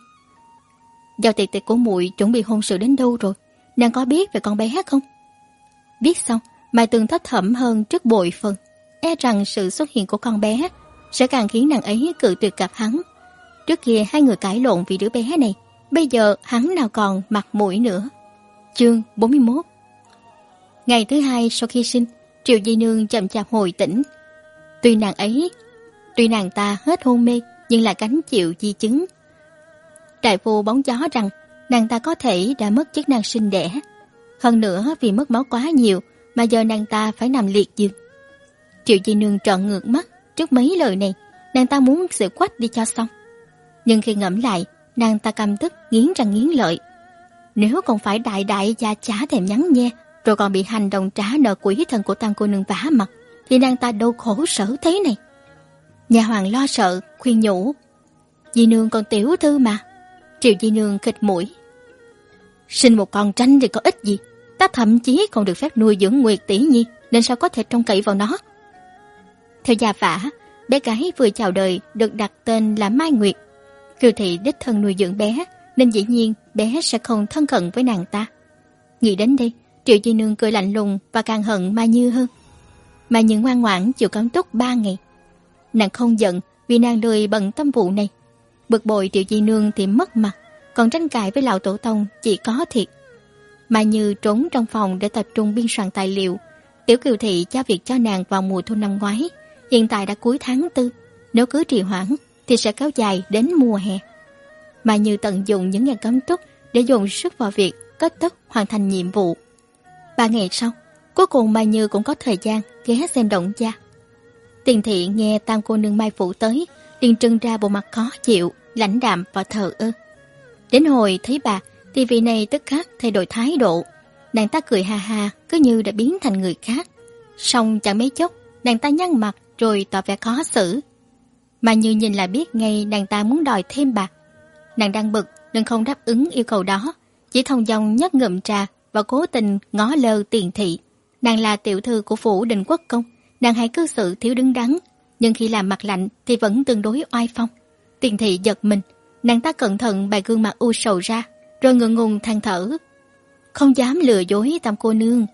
Giao tiệc tiệc của muội chuẩn bị hôn sự đến đâu rồi? Nàng có biết về con bé hát không? Biết xong, Mai Tường thất thẩm hơn trước bội phần. E rằng sự xuất hiện của con bé sẽ càng khiến nàng ấy cự tuyệt gặp hắn. Trước kia hai người cãi lộn vì đứa bé này, bây giờ hắn nào còn mặt mũi nữa. Chương 41 Ngày thứ hai sau khi sinh, Triệu Di Nương chậm chạp hồi tỉnh. Tuy nàng ấy, tuy nàng ta hết hôn mê, nhưng là cánh chịu di chứng. Đại phu bóng gió rằng nàng ta có thể đã mất chức năng sinh đẻ. Hơn nữa vì mất máu quá nhiều mà giờ nàng ta phải nằm liệt giường. Triệu Di Nương trợn ngược mắt trước mấy lời này, nàng ta muốn sự quách đi cho xong. Nhưng khi ngẫm lại, nàng ta căm tức nghiến răng nghiến lợi. Nếu còn phải đại đại gia chả thèm nhắn nhe, rồi còn bị hành động trả nợ quỷ thần của tam cô nương vả mặt, thì nàng ta đâu khổ sở thế này. Nhà hoàng lo sợ, khuyên nhủ. Di nương còn tiểu thư mà. Triệu di nương khịch mũi. Sinh một con tranh thì có ích gì. Ta thậm chí còn được phép nuôi dưỡng Nguyệt tỷ nhi, nên sao có thể trông cậy vào nó. Theo gia phả, bé gái vừa chào đời được đặt tên là Mai Nguyệt. Kiều thị đích thân nuôi dưỡng bé, nên dĩ nhiên bé sẽ không thân cận với nàng ta. Nghĩ đến đây, Triệu di Nương cười lạnh lùng và càng hận Mai Như hơn. Mai Như ngoan ngoãn chịu cấm túc ba ngày. Nàng không giận vì nàng lười bận tâm vụ này. Bực bội Triệu di Nương thì mất mặt, còn tranh cãi với lão tổ tông chỉ có thiệt. Mai Như trốn trong phòng để tập trung biên soạn tài liệu. Tiểu Kiều Thị cho việc cho nàng vào mùa thu năm ngoái, hiện tại đã cuối tháng tư. Nếu cứ trì hoãn thì sẽ kéo dài đến mùa hè. Mai Như tận dụng những ngày cấm túc để dồn sức vào việc kết thúc hoàn thành nhiệm vụ. Ba ngày sau, cuối cùng Mai Như cũng có thời gian ghé xem động gia. Tiền thị nghe tam cô nương Mai Phụ tới, liền trưng ra bộ mặt khó chịu, lãnh đạm và thờ ơ. Đến hồi thấy bà, thì vị này tức khắc thay đổi thái độ. Nàng ta cười ha ha, cứ như đã biến thành người khác. Xong chẳng mấy chốc, nàng ta nhăn mặt rồi tỏ vẻ khó xử. Mà như nhìn là biết ngay nàng ta muốn đòi thêm bạc. Nàng đang bực nên không đáp ứng yêu cầu đó, chỉ thông dong nhấc ngậm trà và cố tình ngó lơ tiền thị. Nàng là tiểu thư của phủ đình quốc công, nàng hay cư xử thiếu đứng đắn, nhưng khi làm mặt lạnh thì vẫn tương đối oai phong. Tiền thị giật mình, nàng ta cẩn thận bài gương mặt u sầu ra, rồi ngượng ngùng than thở. Không dám lừa dối tam cô nương,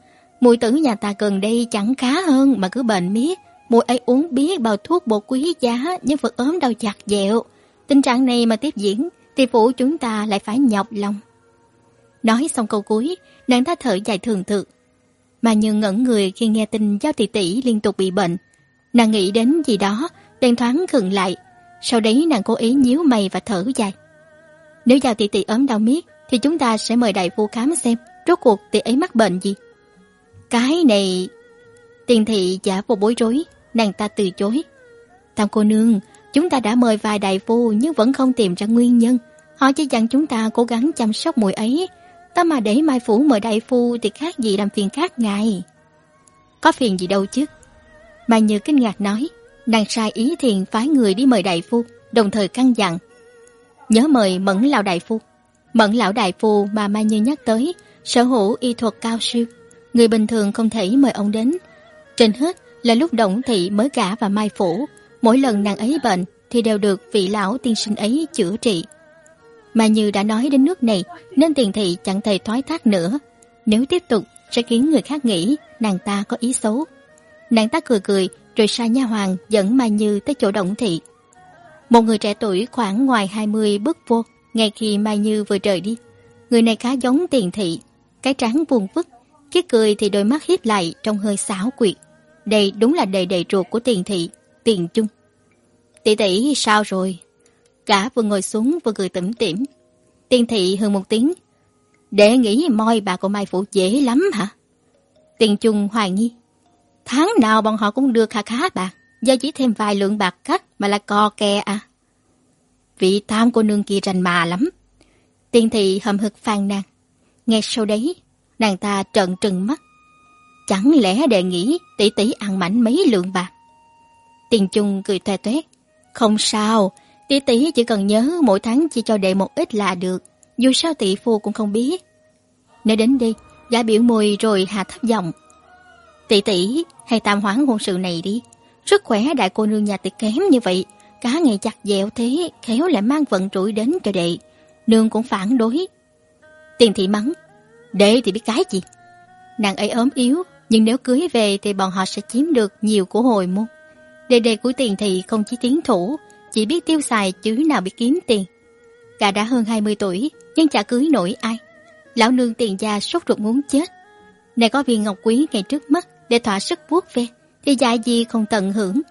mùi tử nhà ta gần đây chẳng khá hơn mà cứ bệnh miết. Mùi ấy uống biết bao thuốc bổ quý giá nhưng vẫn ốm đau chặt dẹo. Tình trạng này mà tiếp diễn thì phủ chúng ta lại phải nhọc lòng. Nói xong câu cuối, nàng ta thở dài thường thực. Mà như ngẩn người khi nghe tin giao tỷ tỷ liên tục bị bệnh. Nàng nghĩ đến gì đó, đen thoáng khựng lại. Sau đấy nàng cố ý nhíu mày và thở dài. Nếu giao tỷ tỷ ốm đau miết thì chúng ta sẽ mời đại phu khám xem rốt cuộc tỷ ấy mắc bệnh gì. Cái này... Tiền thị giả vô bối rối, nàng ta từ chối. Tam cô nương, chúng ta đã mời vài đại phu nhưng vẫn không tìm ra nguyên nhân. Họ chỉ dặn chúng ta cố gắng chăm sóc mùi ấy. Ta mà để Mai Phủ mời đại phu thì khác gì làm phiền khác ngài. Có phiền gì đâu chứ. Mai Như kinh ngạc nói, nàng sai ý thiền phái người đi mời đại phu, đồng thời căn dặn. Nhớ mời Mẫn Lão Đại Phu. Mẫn Lão Đại Phu mà Mai Như nhắc tới, sở hữu y thuật cao siêu. Người bình thường không thể mời ông đến. Trên hết là lúc Động Thị mới gả và Mai Phủ. Mỗi lần nàng ấy bệnh thì đều được vị lão tiên sinh ấy chữa trị. Mà như đã nói đến nước này nên tiền thị chẳng thể thoái thác nữa. Nếu tiếp tục sẽ khiến người khác nghĩ nàng ta có ý xấu. Nàng ta cười cười rồi sai nha hoàng dẫn Mai Như tới chỗ Động Thị. Một người trẻ tuổi khoảng ngoài 20 bước vô ngay khi Mai Như vừa rời đi. Người này khá giống tiền thị, cái trán vuông vức, cái cười thì đôi mắt hiếp lại trong hơi xảo quyệt. Đây đúng là đầy đầy ruột của tiền thị, tiền chung. Tỷ tỷ sao rồi? Cả vừa ngồi xuống vừa cười tủm tỉm. Tiền thị hừ một tiếng. Để nghĩ moi bà của Mai Phụ dễ lắm hả? Tiền trung hoài nghi. Tháng nào bọn họ cũng được khá khá bạc. do chỉ thêm vài lượng bạc cắt mà là co kè à. Vị tam cô nương kia rành mà lắm. Tiền thị hầm hực phàn nàn. Nghe sau đấy, nàng ta trợn trừng mắt. Chẳng lẽ đề nghĩ tỷ tỷ ăn mảnh mấy lượng bạc? Tiền trung cười toe toét. Không sao, tỷ tỷ chỉ cần nhớ mỗi tháng chỉ cho đệ một ít là được. Dù sao tỷ phu cũng không biết. Nếu đến đi, giả biểu môi rồi hạ thấp giọng. Tỷ tỷ, hãy tạm hoãn hôn sự này đi. Sức khỏe đại cô nương nhà tỷ kém như vậy, cá ngày chặt dẹo thế, khéo lại mang vận rủi đến cho đệ. Nương cũng phản đối. Tiền thị mắng, đệ thì biết cái gì. Nàng ấy ốm yếu, nhưng nếu cưới về thì bọn họ sẽ chiếm được nhiều của hồi môn. Đề đề của tiền thị không chỉ tiến thủ, chỉ biết tiêu xài chứ nào biết kiếm tiền. Cả đã hơn 20 tuổi, nhưng chả cưới nổi ai. Lão nương tiền gia sốt ruột muốn chết. Này có viên ngọc quý ngay trước mắt để thỏa sức vuốt ve, thì dại gì không tận hưởng.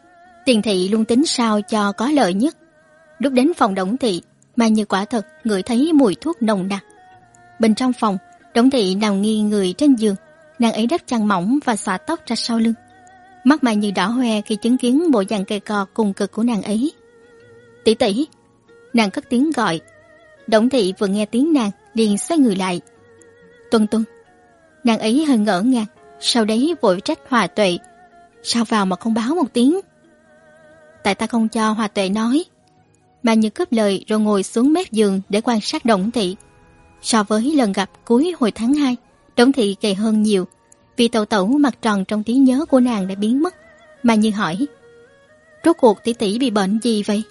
Tiền thị luôn tính sao cho có lợi nhất. Lúc đến phòng đổng thị, mà như quả thật người thấy mùi thuốc nồng nặc. Bên trong phòng, đổng thị nằm nghiêng người trên giường, nàng ấy đắp chăn mỏng và xõa tóc ra sau lưng. Mắt mà như đỏ hoe khi chứng kiến bộ dạng cây cò cùng cực của nàng ấy. Tỷ tỷ, nàng cất tiếng gọi. Đổng thị vừa nghe tiếng nàng, liền xoay người lại. Tuân tuân, nàng ấy hơi ngỡ ngàng, sau đấy vội trách hòa tuệ. Sao vào mà không báo một tiếng? Tại ta không cho hòa tuệ nói. Mà như cướp lời rồi ngồi xuống mép giường để quan sát Đổng Thị. So với lần gặp cuối hồi tháng 2, Đổng Thị gầy hơn nhiều, vì tẩu tẩu mặt tròn trong trí nhớ của nàng đã biến mất. Mà như hỏi, rốt cuộc tỷ tỷ bị bệnh gì vậy?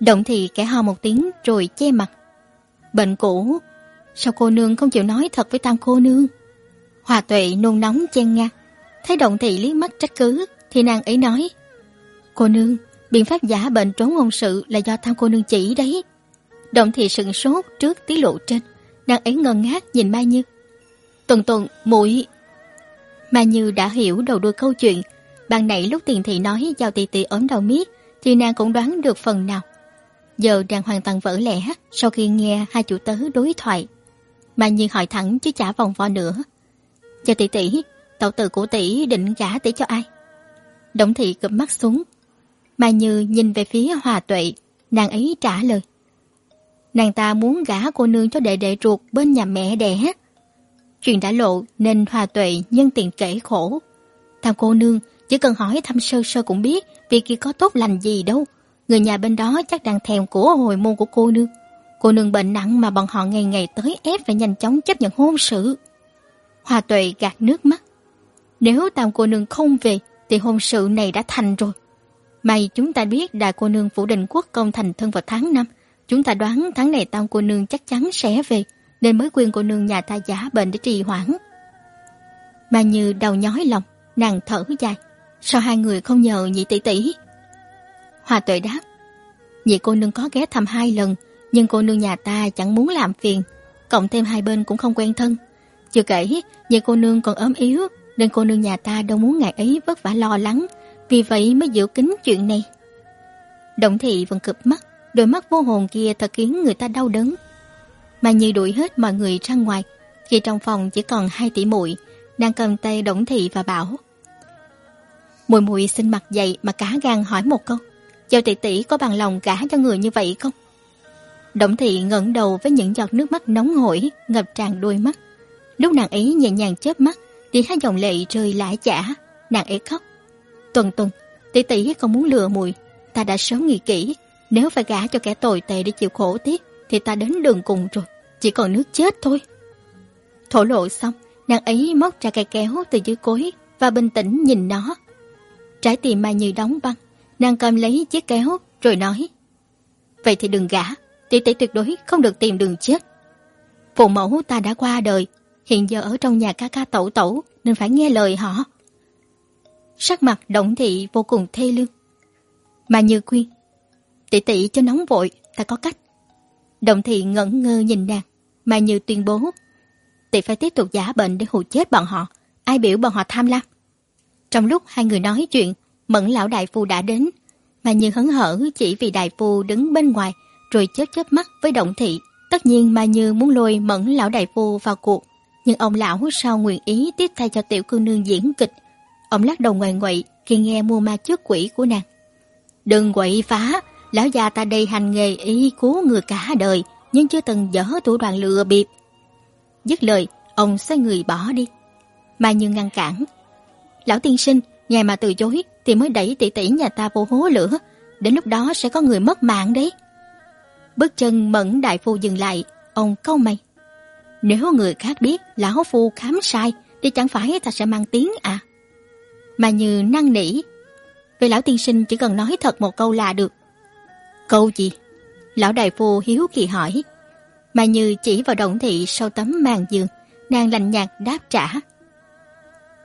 Động thì kẻ ho một tiếng rồi che mặt. Bệnh cũ, sao cô nương không chịu nói thật với tam cô nương? Hòa tuệ nôn nóng chen ngang, thấy Động Thị liếc mắt trách cứ, thì nàng ấy nói, Cô nương, biện pháp giả bệnh trốn hôn sự là do tam cô nương chỉ đấy. Động thị sừng sốt trước tí lộ trên, nàng ấy ngần ngác nhìn Mai Như. Tuần tuần, muội Mai Như đã hiểu đầu đuôi câu chuyện, ban nãy lúc tiền thị nói giao tỷ tỷ ốm đầu miết, thì nàng cũng đoán được phần nào. Giờ đang hoàn toàn vỡ lẽ sau khi nghe hai chủ tớ đối thoại. Mà Như hỏi thẳng chứ chả vòng vo nữa. Cho tỷ tỷ, tàu tử của tỷ định gả tỷ cho ai? Đổng thị cụp mắt xuống. Mà Như nhìn về phía Hòa Tuệ, nàng ấy trả lời. Nàng ta muốn gả cô nương cho đệ đệ ruột bên nhà mẹ đẻ. Chuyện đã lộ nên Hòa Tuệ nhân tiện kể khổ. Tham cô nương chỉ cần hỏi thăm sơ sơ cũng biết việc kia có tốt lành gì đâu. Người nhà bên đó chắc đang thèm của hồi môn của cô nương. Cô nương bệnh nặng mà bọn họ ngày ngày tới ép phải nhanh chóng chấp nhận hôn sự. Hòa Tuệ gạt nước mắt. Nếu tam cô nương không về thì hôn sự này đã thành rồi. May chúng ta biết đại cô nương phủ định quốc công thành thân vào tháng 5. Chúng ta đoán tháng này tam cô nương chắc chắn sẽ về nên mới khuyên cô nương nhà ta giả bệnh để trì hoãn. Mà như đầu nhói lòng, nàng thở dài. Sao hai người không nhờ nhị tỷ tỷ? Hòa tuệ đáp. Nhị cô nương có ghé thăm hai lần, nhưng cô nương nhà ta chẳng muốn làm phiền. Cộng thêm hai bên cũng không quen thân. Chưa kể, nhị cô nương còn ốm yếu, nên cô nương nhà ta đâu muốn ngày ấy vất vả lo lắng. Vì vậy mới giữ kín chuyện này. Động thị vẫn cụp mắt, đôi mắt vô hồn kia thật khiến người ta đau đớn. Mà như đuổi hết mọi người ra ngoài, khi trong phòng chỉ còn hai tỷ muội đang cầm tay động Thị và bảo. Mùi mùi xin mặt dậy mà cá gan hỏi một câu giao tỷ tỷ có bằng lòng gả cho người như vậy không? Động thị ngẩng đầu với những giọt nước mắt nóng hổi ngập tràn đôi mắt. Lúc nàng ấy nhẹ nhàng chớp mắt thì hai dòng lệ rơi lã chả, nàng ấy khóc. Tuần tuần, tỷ tỷ không muốn lừa mùi, ta đã sớm nghĩ kỹ, nếu phải gả cho kẻ tồi tệ để chịu khổ tiếp thì ta đến đường cùng rồi, chỉ còn nước chết thôi. Thổ lộ xong, nàng ấy móc ra cây kéo từ dưới cối và bình tĩnh nhìn nó. Trái tim mà như đóng băng, nàng cầm lấy chiếc kéo rồi nói Vậy thì đừng gả, tỷ tỷ tuyệt đối không được tìm đường chết. Phụ mẫu ta đã qua đời, hiện giờ ở trong nhà ca ca tẩu tẩu nên phải nghe lời họ. Sắc mặt động thị vô cùng thê lương. Mà như khuyên, tỷ tỷ cho nóng vội, ta có cách. Động thị ngẩn ngơ nhìn nàng, mà như tuyên bố, tỷ phải tiếp tục giả bệnh để hù chết bọn họ, ai biểu bọn họ tham lam. Trong lúc hai người nói chuyện, Mẫn lão đại phu đã đến, mà như hấn hở chỉ vì đại phu đứng bên ngoài, rồi chớp chớp mắt với động thị. Tất nhiên mà như muốn lôi Mẫn lão đại phu vào cuộc, nhưng ông lão sao nguyện ý tiếp thay cho tiểu cư nương diễn kịch. Ông lắc đầu ngoài ngoậy khi nghe mua ma trước quỷ của nàng. Đừng quậy phá, lão già ta đây hành nghề y cứu người cả đời, nhưng chưa từng dở thủ đoạn lừa bịp. Dứt lời, ông xoay người bỏ đi. Mà như ngăn cản, Lão tiên sinh, ngài mà từ chối thì mới đẩy tỷ tỷ nhà ta vô hố lửa. Đến lúc đó sẽ có người mất mạng đấy. Bước chân mẫn đại phu dừng lại, ông câu mày. Nếu người khác biết lão phu khám sai thì chẳng phải ta sẽ mang tiếng à? Mà như năng nỉ. Về lão tiên sinh chỉ cần nói thật một câu là được. Câu gì? Lão đại phu hiếu kỳ hỏi. Mà như chỉ vào động thị sau tấm màn giường, nàng lạnh nhạt đáp trả.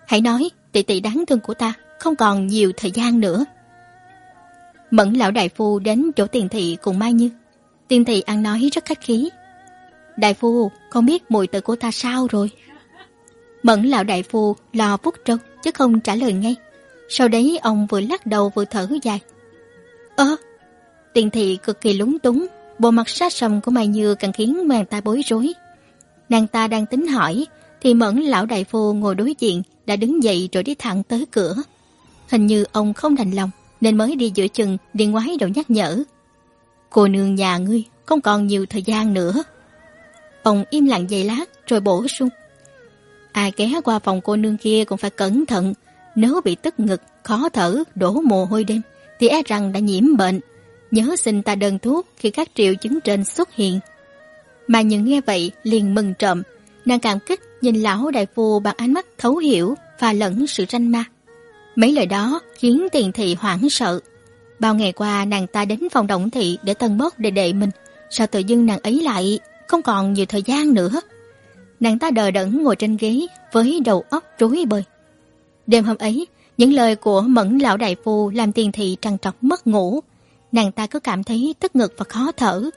Hãy nói, tỷ tỷ đáng thương của ta không còn nhiều thời gian nữa. Mẫn lão đại phu đến chỗ tiền thị cùng Mai Như. Tiền thị ăn nói rất khách khí. Đại phu, không biết mùi tử của ta sao rồi? Mẫn lão đại phu lo vút trâu chứ không trả lời ngay. Sau đấy ông vừa lắc đầu vừa thở dài. Ơ, tiền thị cực kỳ lúng túng. Bộ mặt sát sầm của Mai Như càng khiến nàng ta bối rối. Nàng ta đang tính hỏi thì Mẫn lão đại phu ngồi đối diện đã đứng dậy rồi đi thẳng tới cửa. Hình như ông không đành lòng nên mới đi giữa chừng đi ngoái đầu nhắc nhở. Cô nương nhà ngươi không còn nhiều thời gian nữa. Ông im lặng giây lát rồi bổ sung. Ai ghé qua phòng cô nương kia cũng phải cẩn thận. Nếu bị tức ngực, khó thở, đổ mồ hôi đêm thì e rằng đã nhiễm bệnh. Nhớ xin ta đơn thuốc khi các triệu chứng trên xuất hiện. Mà những nghe vậy liền mừng trộm Nàng cảm kích nhìn lão đại phu bằng ánh mắt thấu hiểu và lẫn sự ranh ma. Mấy lời đó khiến tiền thị hoảng sợ. Bao ngày qua nàng ta đến phòng động thị để tân bốc để đệ mình. Sao tự dưng nàng ấy lại không còn nhiều thời gian nữa. Nàng ta đờ đẫn ngồi trên ghế với đầu óc rối bời. Đêm hôm ấy, những lời của mẫn lão đại phu làm tiền thị trằn trọc mất ngủ. Nàng ta cứ cảm thấy tức ngực và khó thở.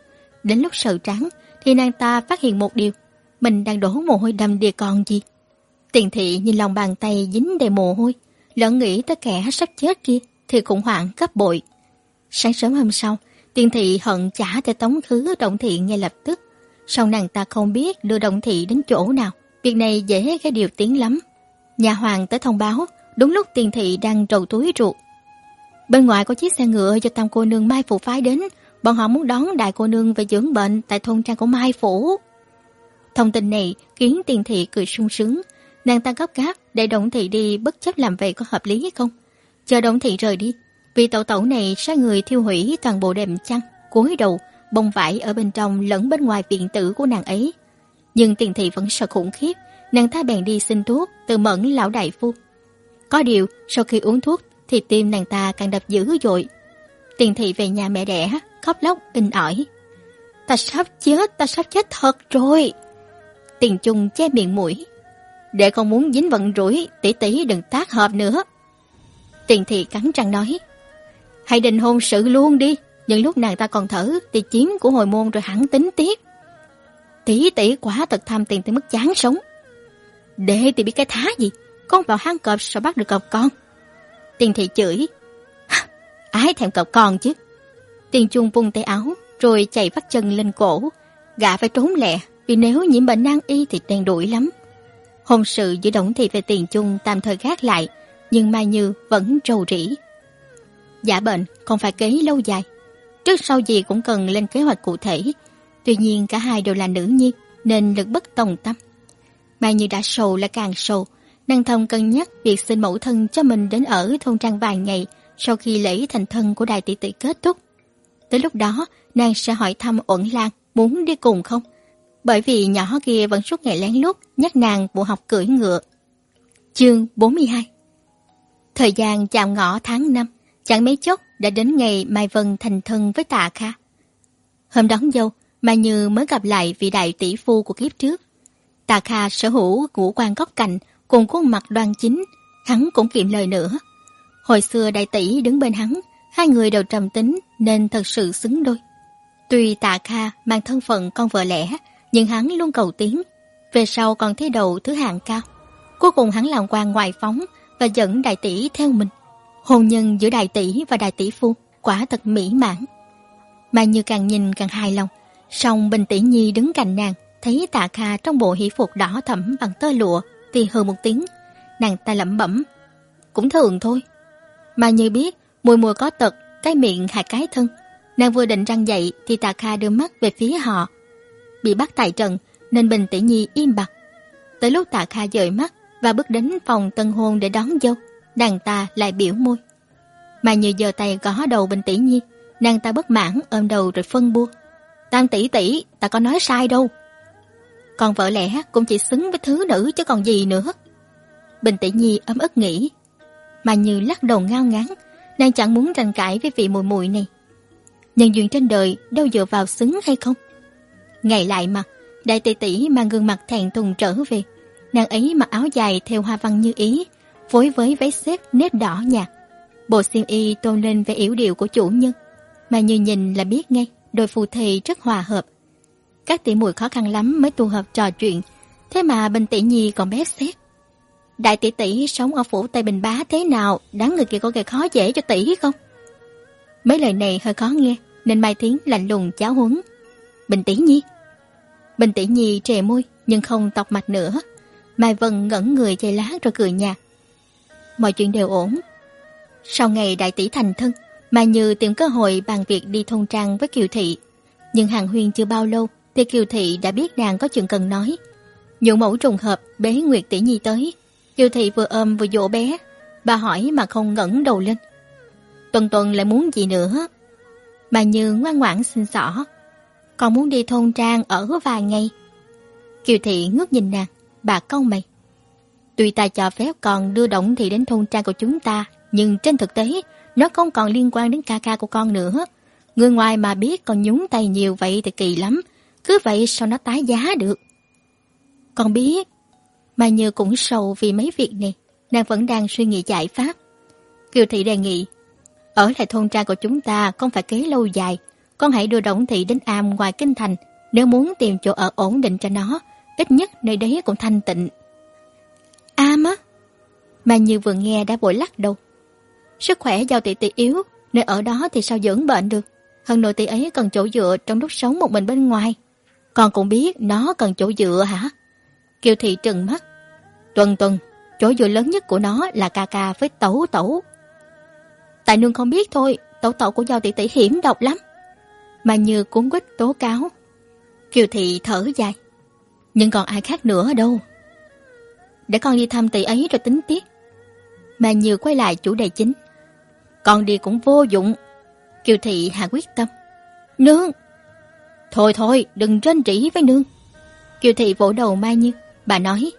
Đến lúc sợ trắng thì nàng ta phát hiện một điều mình đang đổ mồ hôi đầm đìa còn gì. Tiền thị nhìn lòng bàn tay dính đầy mồ hôi, lỡ nghĩ tới kẻ sắp chết kia thì khủng hoảng cấp bội. Sáng sớm hôm sau, tiền thị hận trả cho tống khứ động thị ngay lập tức. Sau nàng ta không biết đưa động thị đến chỗ nào. Việc này dễ cái điều tiếng lắm. Nhà hoàng tới thông báo, đúng lúc tiền thị đang trầu túi ruột. Bên ngoài có chiếc xe ngựa do tam cô nương Mai Phụ phái đến. Bọn họ muốn đón đại cô nương về dưỡng bệnh tại thôn trang của Mai Phủ. Thông tin này khiến tiền thị cười sung sướng. Nàng ta gấp gáp để Động Thị đi bất chấp làm vậy có hợp lý hay không? Chờ Động Thị rời đi, vì tẩu tẩu này sai người thiêu hủy toàn bộ đệm chăn, cuối đầu, bông vải ở bên trong lẫn bên ngoài viện tử của nàng ấy. Nhưng tiền thị vẫn sợ khủng khiếp, nàng ta bèn đi xin thuốc từ mẫn lão đại phu. Có điều, sau khi uống thuốc thì tim nàng ta càng đập dữ dội. Tiền thị về nhà mẹ đẻ, khóc lóc, in ỏi. Ta sắp chết, ta sắp chết thật rồi. Tiền chung che miệng mũi. Để không muốn dính vận rủi, tỷ tỷ đừng tác hợp nữa. Tiền thị cắn răng nói. Hãy định hôn sự luôn đi. Nhưng lúc nàng ta còn thở thì chiến của hồi môn rồi hẳn tính tiếp. Tỷ tỷ quá thật tham tiền tới mức chán sống. Để thì biết cái thá gì, con vào hang cọp sao bắt được cọp con. Tiền thị chửi. Ái thèm cọp con chứ. Tiền Chung vung tay áo, rồi chạy vắt chân lên cổ. Gã phải trốn lẹ, vì nếu nhiễm bệnh nan y thì đen đuổi lắm. Hôn sự giữa Đổng Thị về tiền chung tạm thời gác lại, nhưng Mai Như vẫn trầu rỉ. Giả bệnh không phải kế lâu dài, Trước sau gì cũng cần lên kế hoạch cụ thể. Tuy nhiên cả hai đều là nữ nhi nên lực bất tòng tâm. Mai Như đã sầu là càng sầu. Năng thông cân nhắc việc xin mẫu thân cho mình đến ở thôn trang vài ngày sau khi lễ thành thân của đại tỷ tỷ kết thúc. Tới lúc đó, nàng sẽ hỏi thăm Uẩn Lan muốn đi cùng không? Bởi vì nhỏ kia vẫn suốt ngày lén lút nhắc nàng bộ học cưỡi ngựa. Chương 42 Thời gian chạm ngõ tháng 5, chẳng mấy chốc đã đến ngày Mai Vân thành thân với Tạ Kha. Hôm đón dâu, Mai Như mới gặp lại vị đại tỷ phu của kiếp trước. Tạ Kha sở hữu ngũ quan góc cạnh cùng khuôn mặt đoan chính, hắn cũng kiệm lời nữa. Hồi xưa đại tỷ đứng bên hắn, hai người đều trầm tính nên thật sự xứng đôi. Tuy Tạ Kha mang thân phận con vợ lẽ, nhưng hắn luôn cầu tiến. Về sau còn thi đậu thứ hạng cao. Cuối cùng hắn làm quan ngoại phóng và dẫn đại tỷ theo mình. Hôn nhân giữa đại tỷ và đại tỷ phu quả thật mỹ mãn. Mà như càng nhìn càng hài lòng, song Bình Tỷ Nhi đứng cạnh nàng, thấy Tạ Kha trong bộ hỷ phục đỏ thẫm bằng tơ lụa, thì hừ một tiếng, nàng ta lẩm bẩm, cũng thường thôi. Mà như biết, mùi mùi có tật, cái miệng hạt cái thân. Nàng vừa định răng dậy thì Tạ Kha đưa mắt về phía họ. Bị bắt tại trận nên Bình Tỷ Nhi im bặt. Tới lúc Tạ Kha dời mắt và bước đến phòng tân hôn để đón dâu, nàng ta lại biểu môi. Mà như giờ tay gõ đầu Bình Tỷ Nhi, nàng ta bất mãn ôm đầu rồi phân bua. Tam tỷ tỷ, ta có nói sai đâu. Còn vợ lẽ cũng chỉ xứng với thứ nữ chứ còn gì nữa. Bình Tỷ Nhi ấm ức nghĩ. Mà như lắc đầu ngao ngán, nàng chẳng muốn tranh cãi với vị mùi mùi này. Nhân duyên trên đời đâu dựa vào xứng hay không? Ngày lại mặt, đại tỷ tỷ mang gương mặt thẹn thùng trở về. Nàng ấy mặc áo dài theo hoa văn như ý, phối với váy xếp nếp đỏ nhạt. Bộ xiêm y tôn lên vẻ yếu điệu của chủ nhân, mà như nhìn là biết ngay, đôi phù thầy rất hòa hợp. Các tỷ muội khó khăn lắm mới tụ hợp trò chuyện, thế mà Bình Tỷ Nhi còn bé xét. Đại tỷ tỷ sống ở phủ Tây Bình Bá thế nào, đáng người kia có gây khó dễ cho tỷ không? Mấy lời này hơi khó nghe, nên Mai Thiến lạnh lùng cháo huấn. Bình Tỷ Nhi. Bình Tỷ Nhi trề môi, nhưng không tọc mạch nữa. Mai Vân ngẩn người chạy lá rồi cười nhạt mọi chuyện đều ổn. Sau ngày đại tỷ thành thân, Mai Như tìm cơ hội bàn việc đi thôn trang với Kiều Thị. Nhưng hàng huyên chưa bao lâu thì Kiều Thị đã biết nàng có chuyện cần nói. Nhượng mẫu trùng hợp bế Nguyệt tỷ nhi tới. Kiều Thị vừa ôm vừa dỗ bé. Bà hỏi mà không ngẩng đầu lên. Tuần tuần lại muốn gì nữa? Bà Như ngoan ngoãn xin xỏ. Còn muốn đi thôn trang ở vài ngày. Kiều Thị ngước nhìn nàng, bà câu mày. Tuy ta cho phép con đưa Động Thị đến thôn trang của chúng ta, nhưng trên thực tế, nó không còn liên quan đến ca ca của con nữa. Người ngoài mà biết con nhúng tay nhiều vậy thì kỳ lắm. Cứ vậy sao nó tái giá được? Con biết. Mà như cũng sầu vì mấy việc này. Nàng vẫn đang suy nghĩ giải pháp. Kiều Thị đề nghị. Ở lại thôn trang của chúng ta không phải kế lâu dài. Con hãy đưa Động Thị đến am ngoài kinh thành. Nếu muốn tìm chỗ ở ổn định cho nó, ít nhất nơi đấy cũng thanh tịnh Am á? Mà như vừa nghe đã vội lắc đầu. Sức khỏe giao tỷ tỷ yếu, nơi ở đó thì sao dưỡng bệnh được. Hơn nội tỷ ấy cần chỗ dựa trong lúc sống một mình bên ngoài. Con cũng biết nó cần chỗ dựa hả? Kiều thị trừng mắt. Tuần tuần, chỗ dựa lớn nhất của nó là ca ca với tẩu tẩu. Tại nương không biết thôi, tẩu tẩu của giao tỷ tỷ hiểm độc lắm. Mà như cuốn quýt tố cáo. Kiều thị thở dài. Nhưng còn ai khác nữa đâu. Để con đi thăm tỷ ấy rồi tính tiếp. Mà như quay lại chủ đề chính. Con đi cũng vô dụng. Kiều thị hạ quyết tâm. Nương! Thôi thôi, đừng rên rỉ với nương. Kiều thị vỗ đầu Mai Như. Bà nói.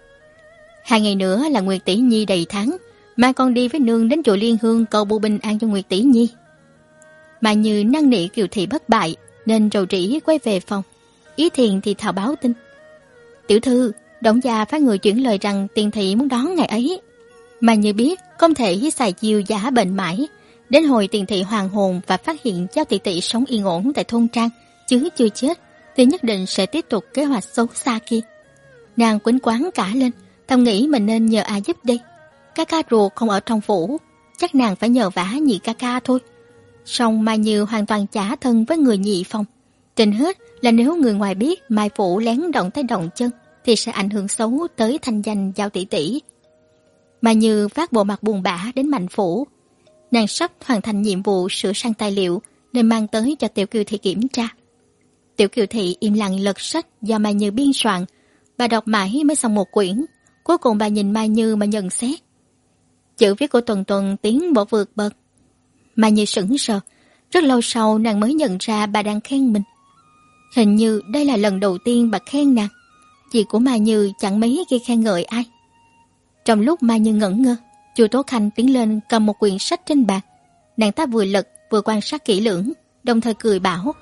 Hai ngày nữa là Nguyệt Tỷ Nhi đầy tháng. Mai con đi với nương đến chùa Liên Hương cầu bù bình an cho Nguyệt Tỷ Nhi mà Như năng nỉ Kiều thị bất bại nên rầu rĩ quay về phòng. Ý thiền thì thảo báo tin. Tiểu thư, Đổng gia phái người chuyển lời rằng tiền thị muốn đón ngày ấy. Mà như biết, không thể với xài chiêu giả bệnh mãi. Đến hồi tiền thị hoàng hồn và phát hiện cháu tỷ tỷ sống yên ổn tại thôn trang, chứ chưa chết, thì nhất định sẽ tiếp tục kế hoạch xấu xa kia. Nàng quýnh quán cả lên, thầm nghĩ mình nên nhờ ai giúp đây. Ca ca ruột không ở trong phủ, chắc nàng phải nhờ vả nhị ca ca thôi. Song Mai Như hoàn toàn trả thân với người nhị phong. Trên hết là nếu người ngoài biết Mai Phủ lén động tới động chân, thì sẽ ảnh hưởng xấu tới thanh danh giao tỷ tỷ. Mai như phát bộ mặt buồn bã đến mạnh phủ, nàng sắp hoàn thành nhiệm vụ sửa sang tài liệu nên mang tới cho Tiểu Kiều Thị kiểm tra. Tiểu Kiều Thị im lặng lật sách do Mai Như biên soạn, bà đọc mãi mới xong một quyển, cuối cùng bà nhìn Mai Như mà nhận xét. Chữ viết của Tuần Tuần tiến bộ vượt bậc mà Như sững sờ, rất lâu sau nàng mới nhận ra bà đang khen mình. Hình như đây là lần đầu tiên bà khen nàng. Chị của Mai Như chẳng mấy khi khen ngợi ai. Trong lúc Mai Như ngẩn ngơ, Chu Tố Khanh tiến lên cầm một quyển sách trên bàn. Nàng ta vừa lật vừa quan sát kỹ lưỡng, đồng thời cười bảo.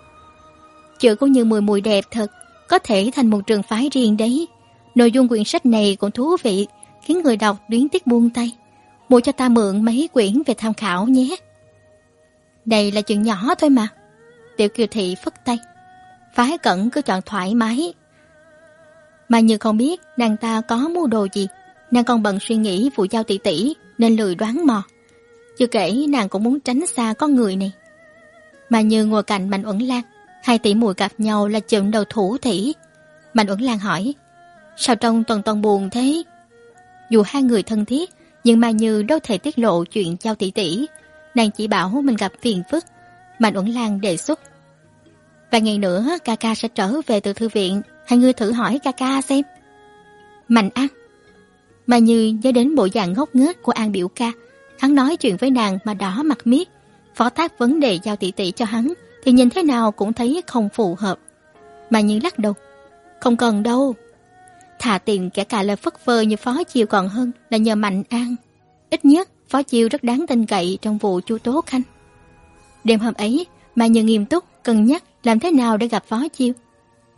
Chữ của Như mùi mùi đẹp thật, có thể thành một trường phái riêng đấy. Nội dung quyển sách này cũng thú vị, khiến người đọc luyến tiếc buông tay. Mua cho ta mượn mấy quyển về tham khảo nhé. Đây là chuyện nhỏ thôi mà. Tiểu Kiều Thị phất tay. Phái cẩn cứ chọn thoải mái, mà như không biết nàng ta có mua đồ gì? Nàng còn bận suy nghĩ vụ giao tỷ tỷ Nên lười đoán mò. Chưa kể nàng cũng muốn tránh xa con người này. Mà như ngồi cạnh Mạnh Uẩn Lan Hai tỷ mùi gặp nhau là chụm đầu thủ thỉ. Mạnh Uẩn Lan hỏi Sao trông toàn toàn buồn thế? Dù hai người thân thiết Nhưng mà như đâu thể tiết lộ chuyện giao tỷ tỷ. Nàng chỉ bảo mình gặp phiền phức Mạnh Uẩn Lan đề xuất Vài ngày nữa ca ca sẽ trở về từ thư viện Hai người thử hỏi ca ca xem. Mạnh An. Mà như nhớ đến bộ dạng ngốc nghếch của An biểu ca, hắn nói chuyện với nàng mà đỏ mặt miết. Phó tác vấn đề giao tỷ tỷ cho hắn thì nhìn thế nào cũng thấy không phù hợp. Mà như lắc đầu. Không cần đâu. Thà tiền kẻ cả lời phất phơ như Phó chiều còn hơn là nhờ Mạnh An. Ít nhất Phó Chiêu rất đáng tin cậy trong vụ chu Tố Khanh. Đêm hôm ấy, mà như nghiêm túc, cân nhắc làm thế nào để gặp Phó Chiêu.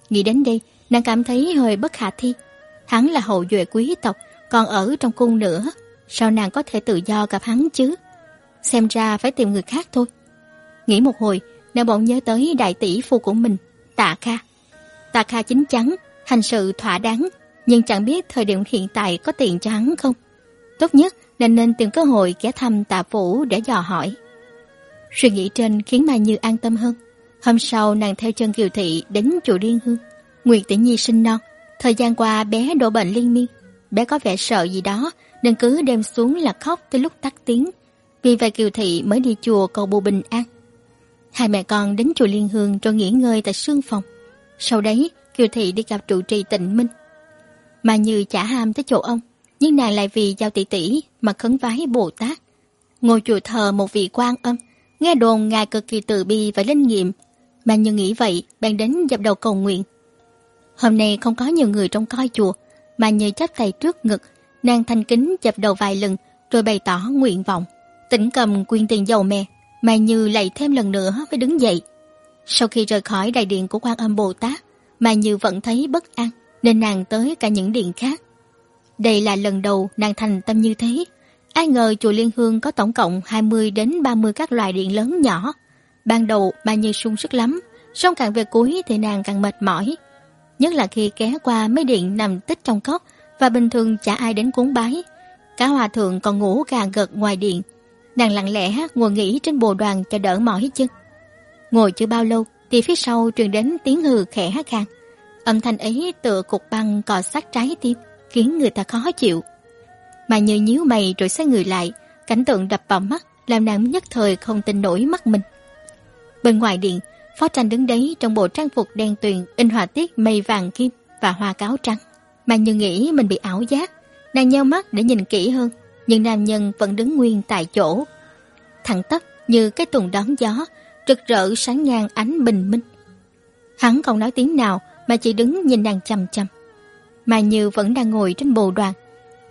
Nghĩ đến đây, Nàng cảm thấy hơi bất khả thi. Hắn là hậu duệ quý tộc, còn ở trong cung nữa. Sao nàng có thể tự do gặp hắn chứ? Xem ra phải tìm người khác thôi. Nghĩ một hồi, nàng bỗng nhớ tới đại tỷ phu của mình, Tạ Kha. Tạ Kha chính chắn, hành sự thỏa đáng, nhưng chẳng biết thời điểm hiện tại có tiền cho hắn không. Tốt nhất nên nên tìm cơ hội ghé thăm tạ phủ để dò hỏi. Suy nghĩ trên khiến Mai Như an tâm hơn. Hôm sau nàng theo chân Kiều Thị đến chùa Điên Hương. Nguyệt Tỷ Nhi sinh non, thời gian qua bé đổ bệnh liên miên. Bé có vẻ sợ gì đó, nên cứ đem xuống là khóc tới lúc tắt tiếng. Vì vậy Kiều Thị mới đi chùa cầu bù bình an. Hai mẹ con đến chùa Liên Hương rồi nghỉ ngơi tại sương phòng. Sau đấy, Kiều Thị đi gặp trụ trì tịnh minh. Mà như chả ham tới chỗ ông, nhưng nàng lại vì giao tỷ tỷ mà khấn vái Bồ Tát. Ngồi chùa thờ một vị quan âm, nghe đồn ngài cực kỳ từ bi và linh nghiệm. Mà như nghĩ vậy, bèn đến dập đầu cầu nguyện. Hôm nay không có nhiều người trong coi chùa, mà như chắp tay trước ngực, nàng thanh kính dập đầu vài lần rồi bày tỏ nguyện vọng. Tỉnh cầm quyên tiền dầu mè, mà như lạy thêm lần nữa mới đứng dậy. Sau khi rời khỏi đại điện của quan âm Bồ Tát, mà như vẫn thấy bất an, nên nàng tới cả những điện khác. Đây là lần đầu nàng thành tâm như thế. Ai ngờ chùa Liên Hương có tổng cộng 20 đến 30 các loài điện lớn nhỏ. Ban đầu bà như sung sức lắm, song càng về cuối thì nàng càng mệt mỏi, nhất là khi ghé qua mấy điện nằm tích trong cốc và bình thường chả ai đến cúng bái. Cả hòa thượng còn ngủ gà gật ngoài điện. Nàng lặng lẽ ngồi nghỉ trên bồ đoàn cho đỡ mỏi chân. Ngồi chưa bao lâu thì phía sau truyền đến tiếng hừ khẽ khàng. khang. Âm thanh ấy tựa cục băng cò sát trái tim, khiến người ta khó chịu. Mà như nhíu mày rồi xoay người lại, cảnh tượng đập vào mắt làm nàng nhất thời không tin nổi mắt mình. Bên ngoài điện, Phó Tranh đứng đấy trong bộ trang phục đen tuyền in họa tiết mây vàng kim và hoa cáo trắng. Mà như nghĩ mình bị ảo giác, nàng nheo mắt để nhìn kỹ hơn, nhưng nam nhân vẫn đứng nguyên tại chỗ. Thẳng tắp như cái tuần đón gió, rực rỡ sáng ngang ánh bình minh. Hắn không nói tiếng nào mà chỉ đứng nhìn nàng chằm chằm. Mà Như vẫn đang ngồi trên bồ đoàn.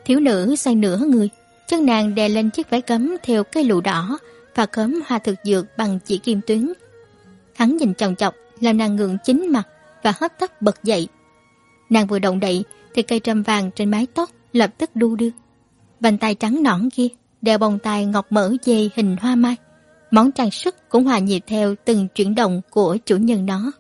Thiếu nữ xoay nửa người, chân nàng đè lên chiếc váy cấm theo cây lụa đỏ và cấm hoa thực dược bằng chỉ kim tuyến. Hắn nhìn chòng chọc, làm nàng ngượng chính mặt và hấp tấp bật dậy. Nàng vừa động đậy thì cây trâm vàng trên mái tóc lập tức đu đưa. Bàn tay trắng nõn kia đeo bông tai ngọc mỡ dây hình hoa mai. Món trang sức cũng hòa nhịp theo từng chuyển động của chủ nhân nó.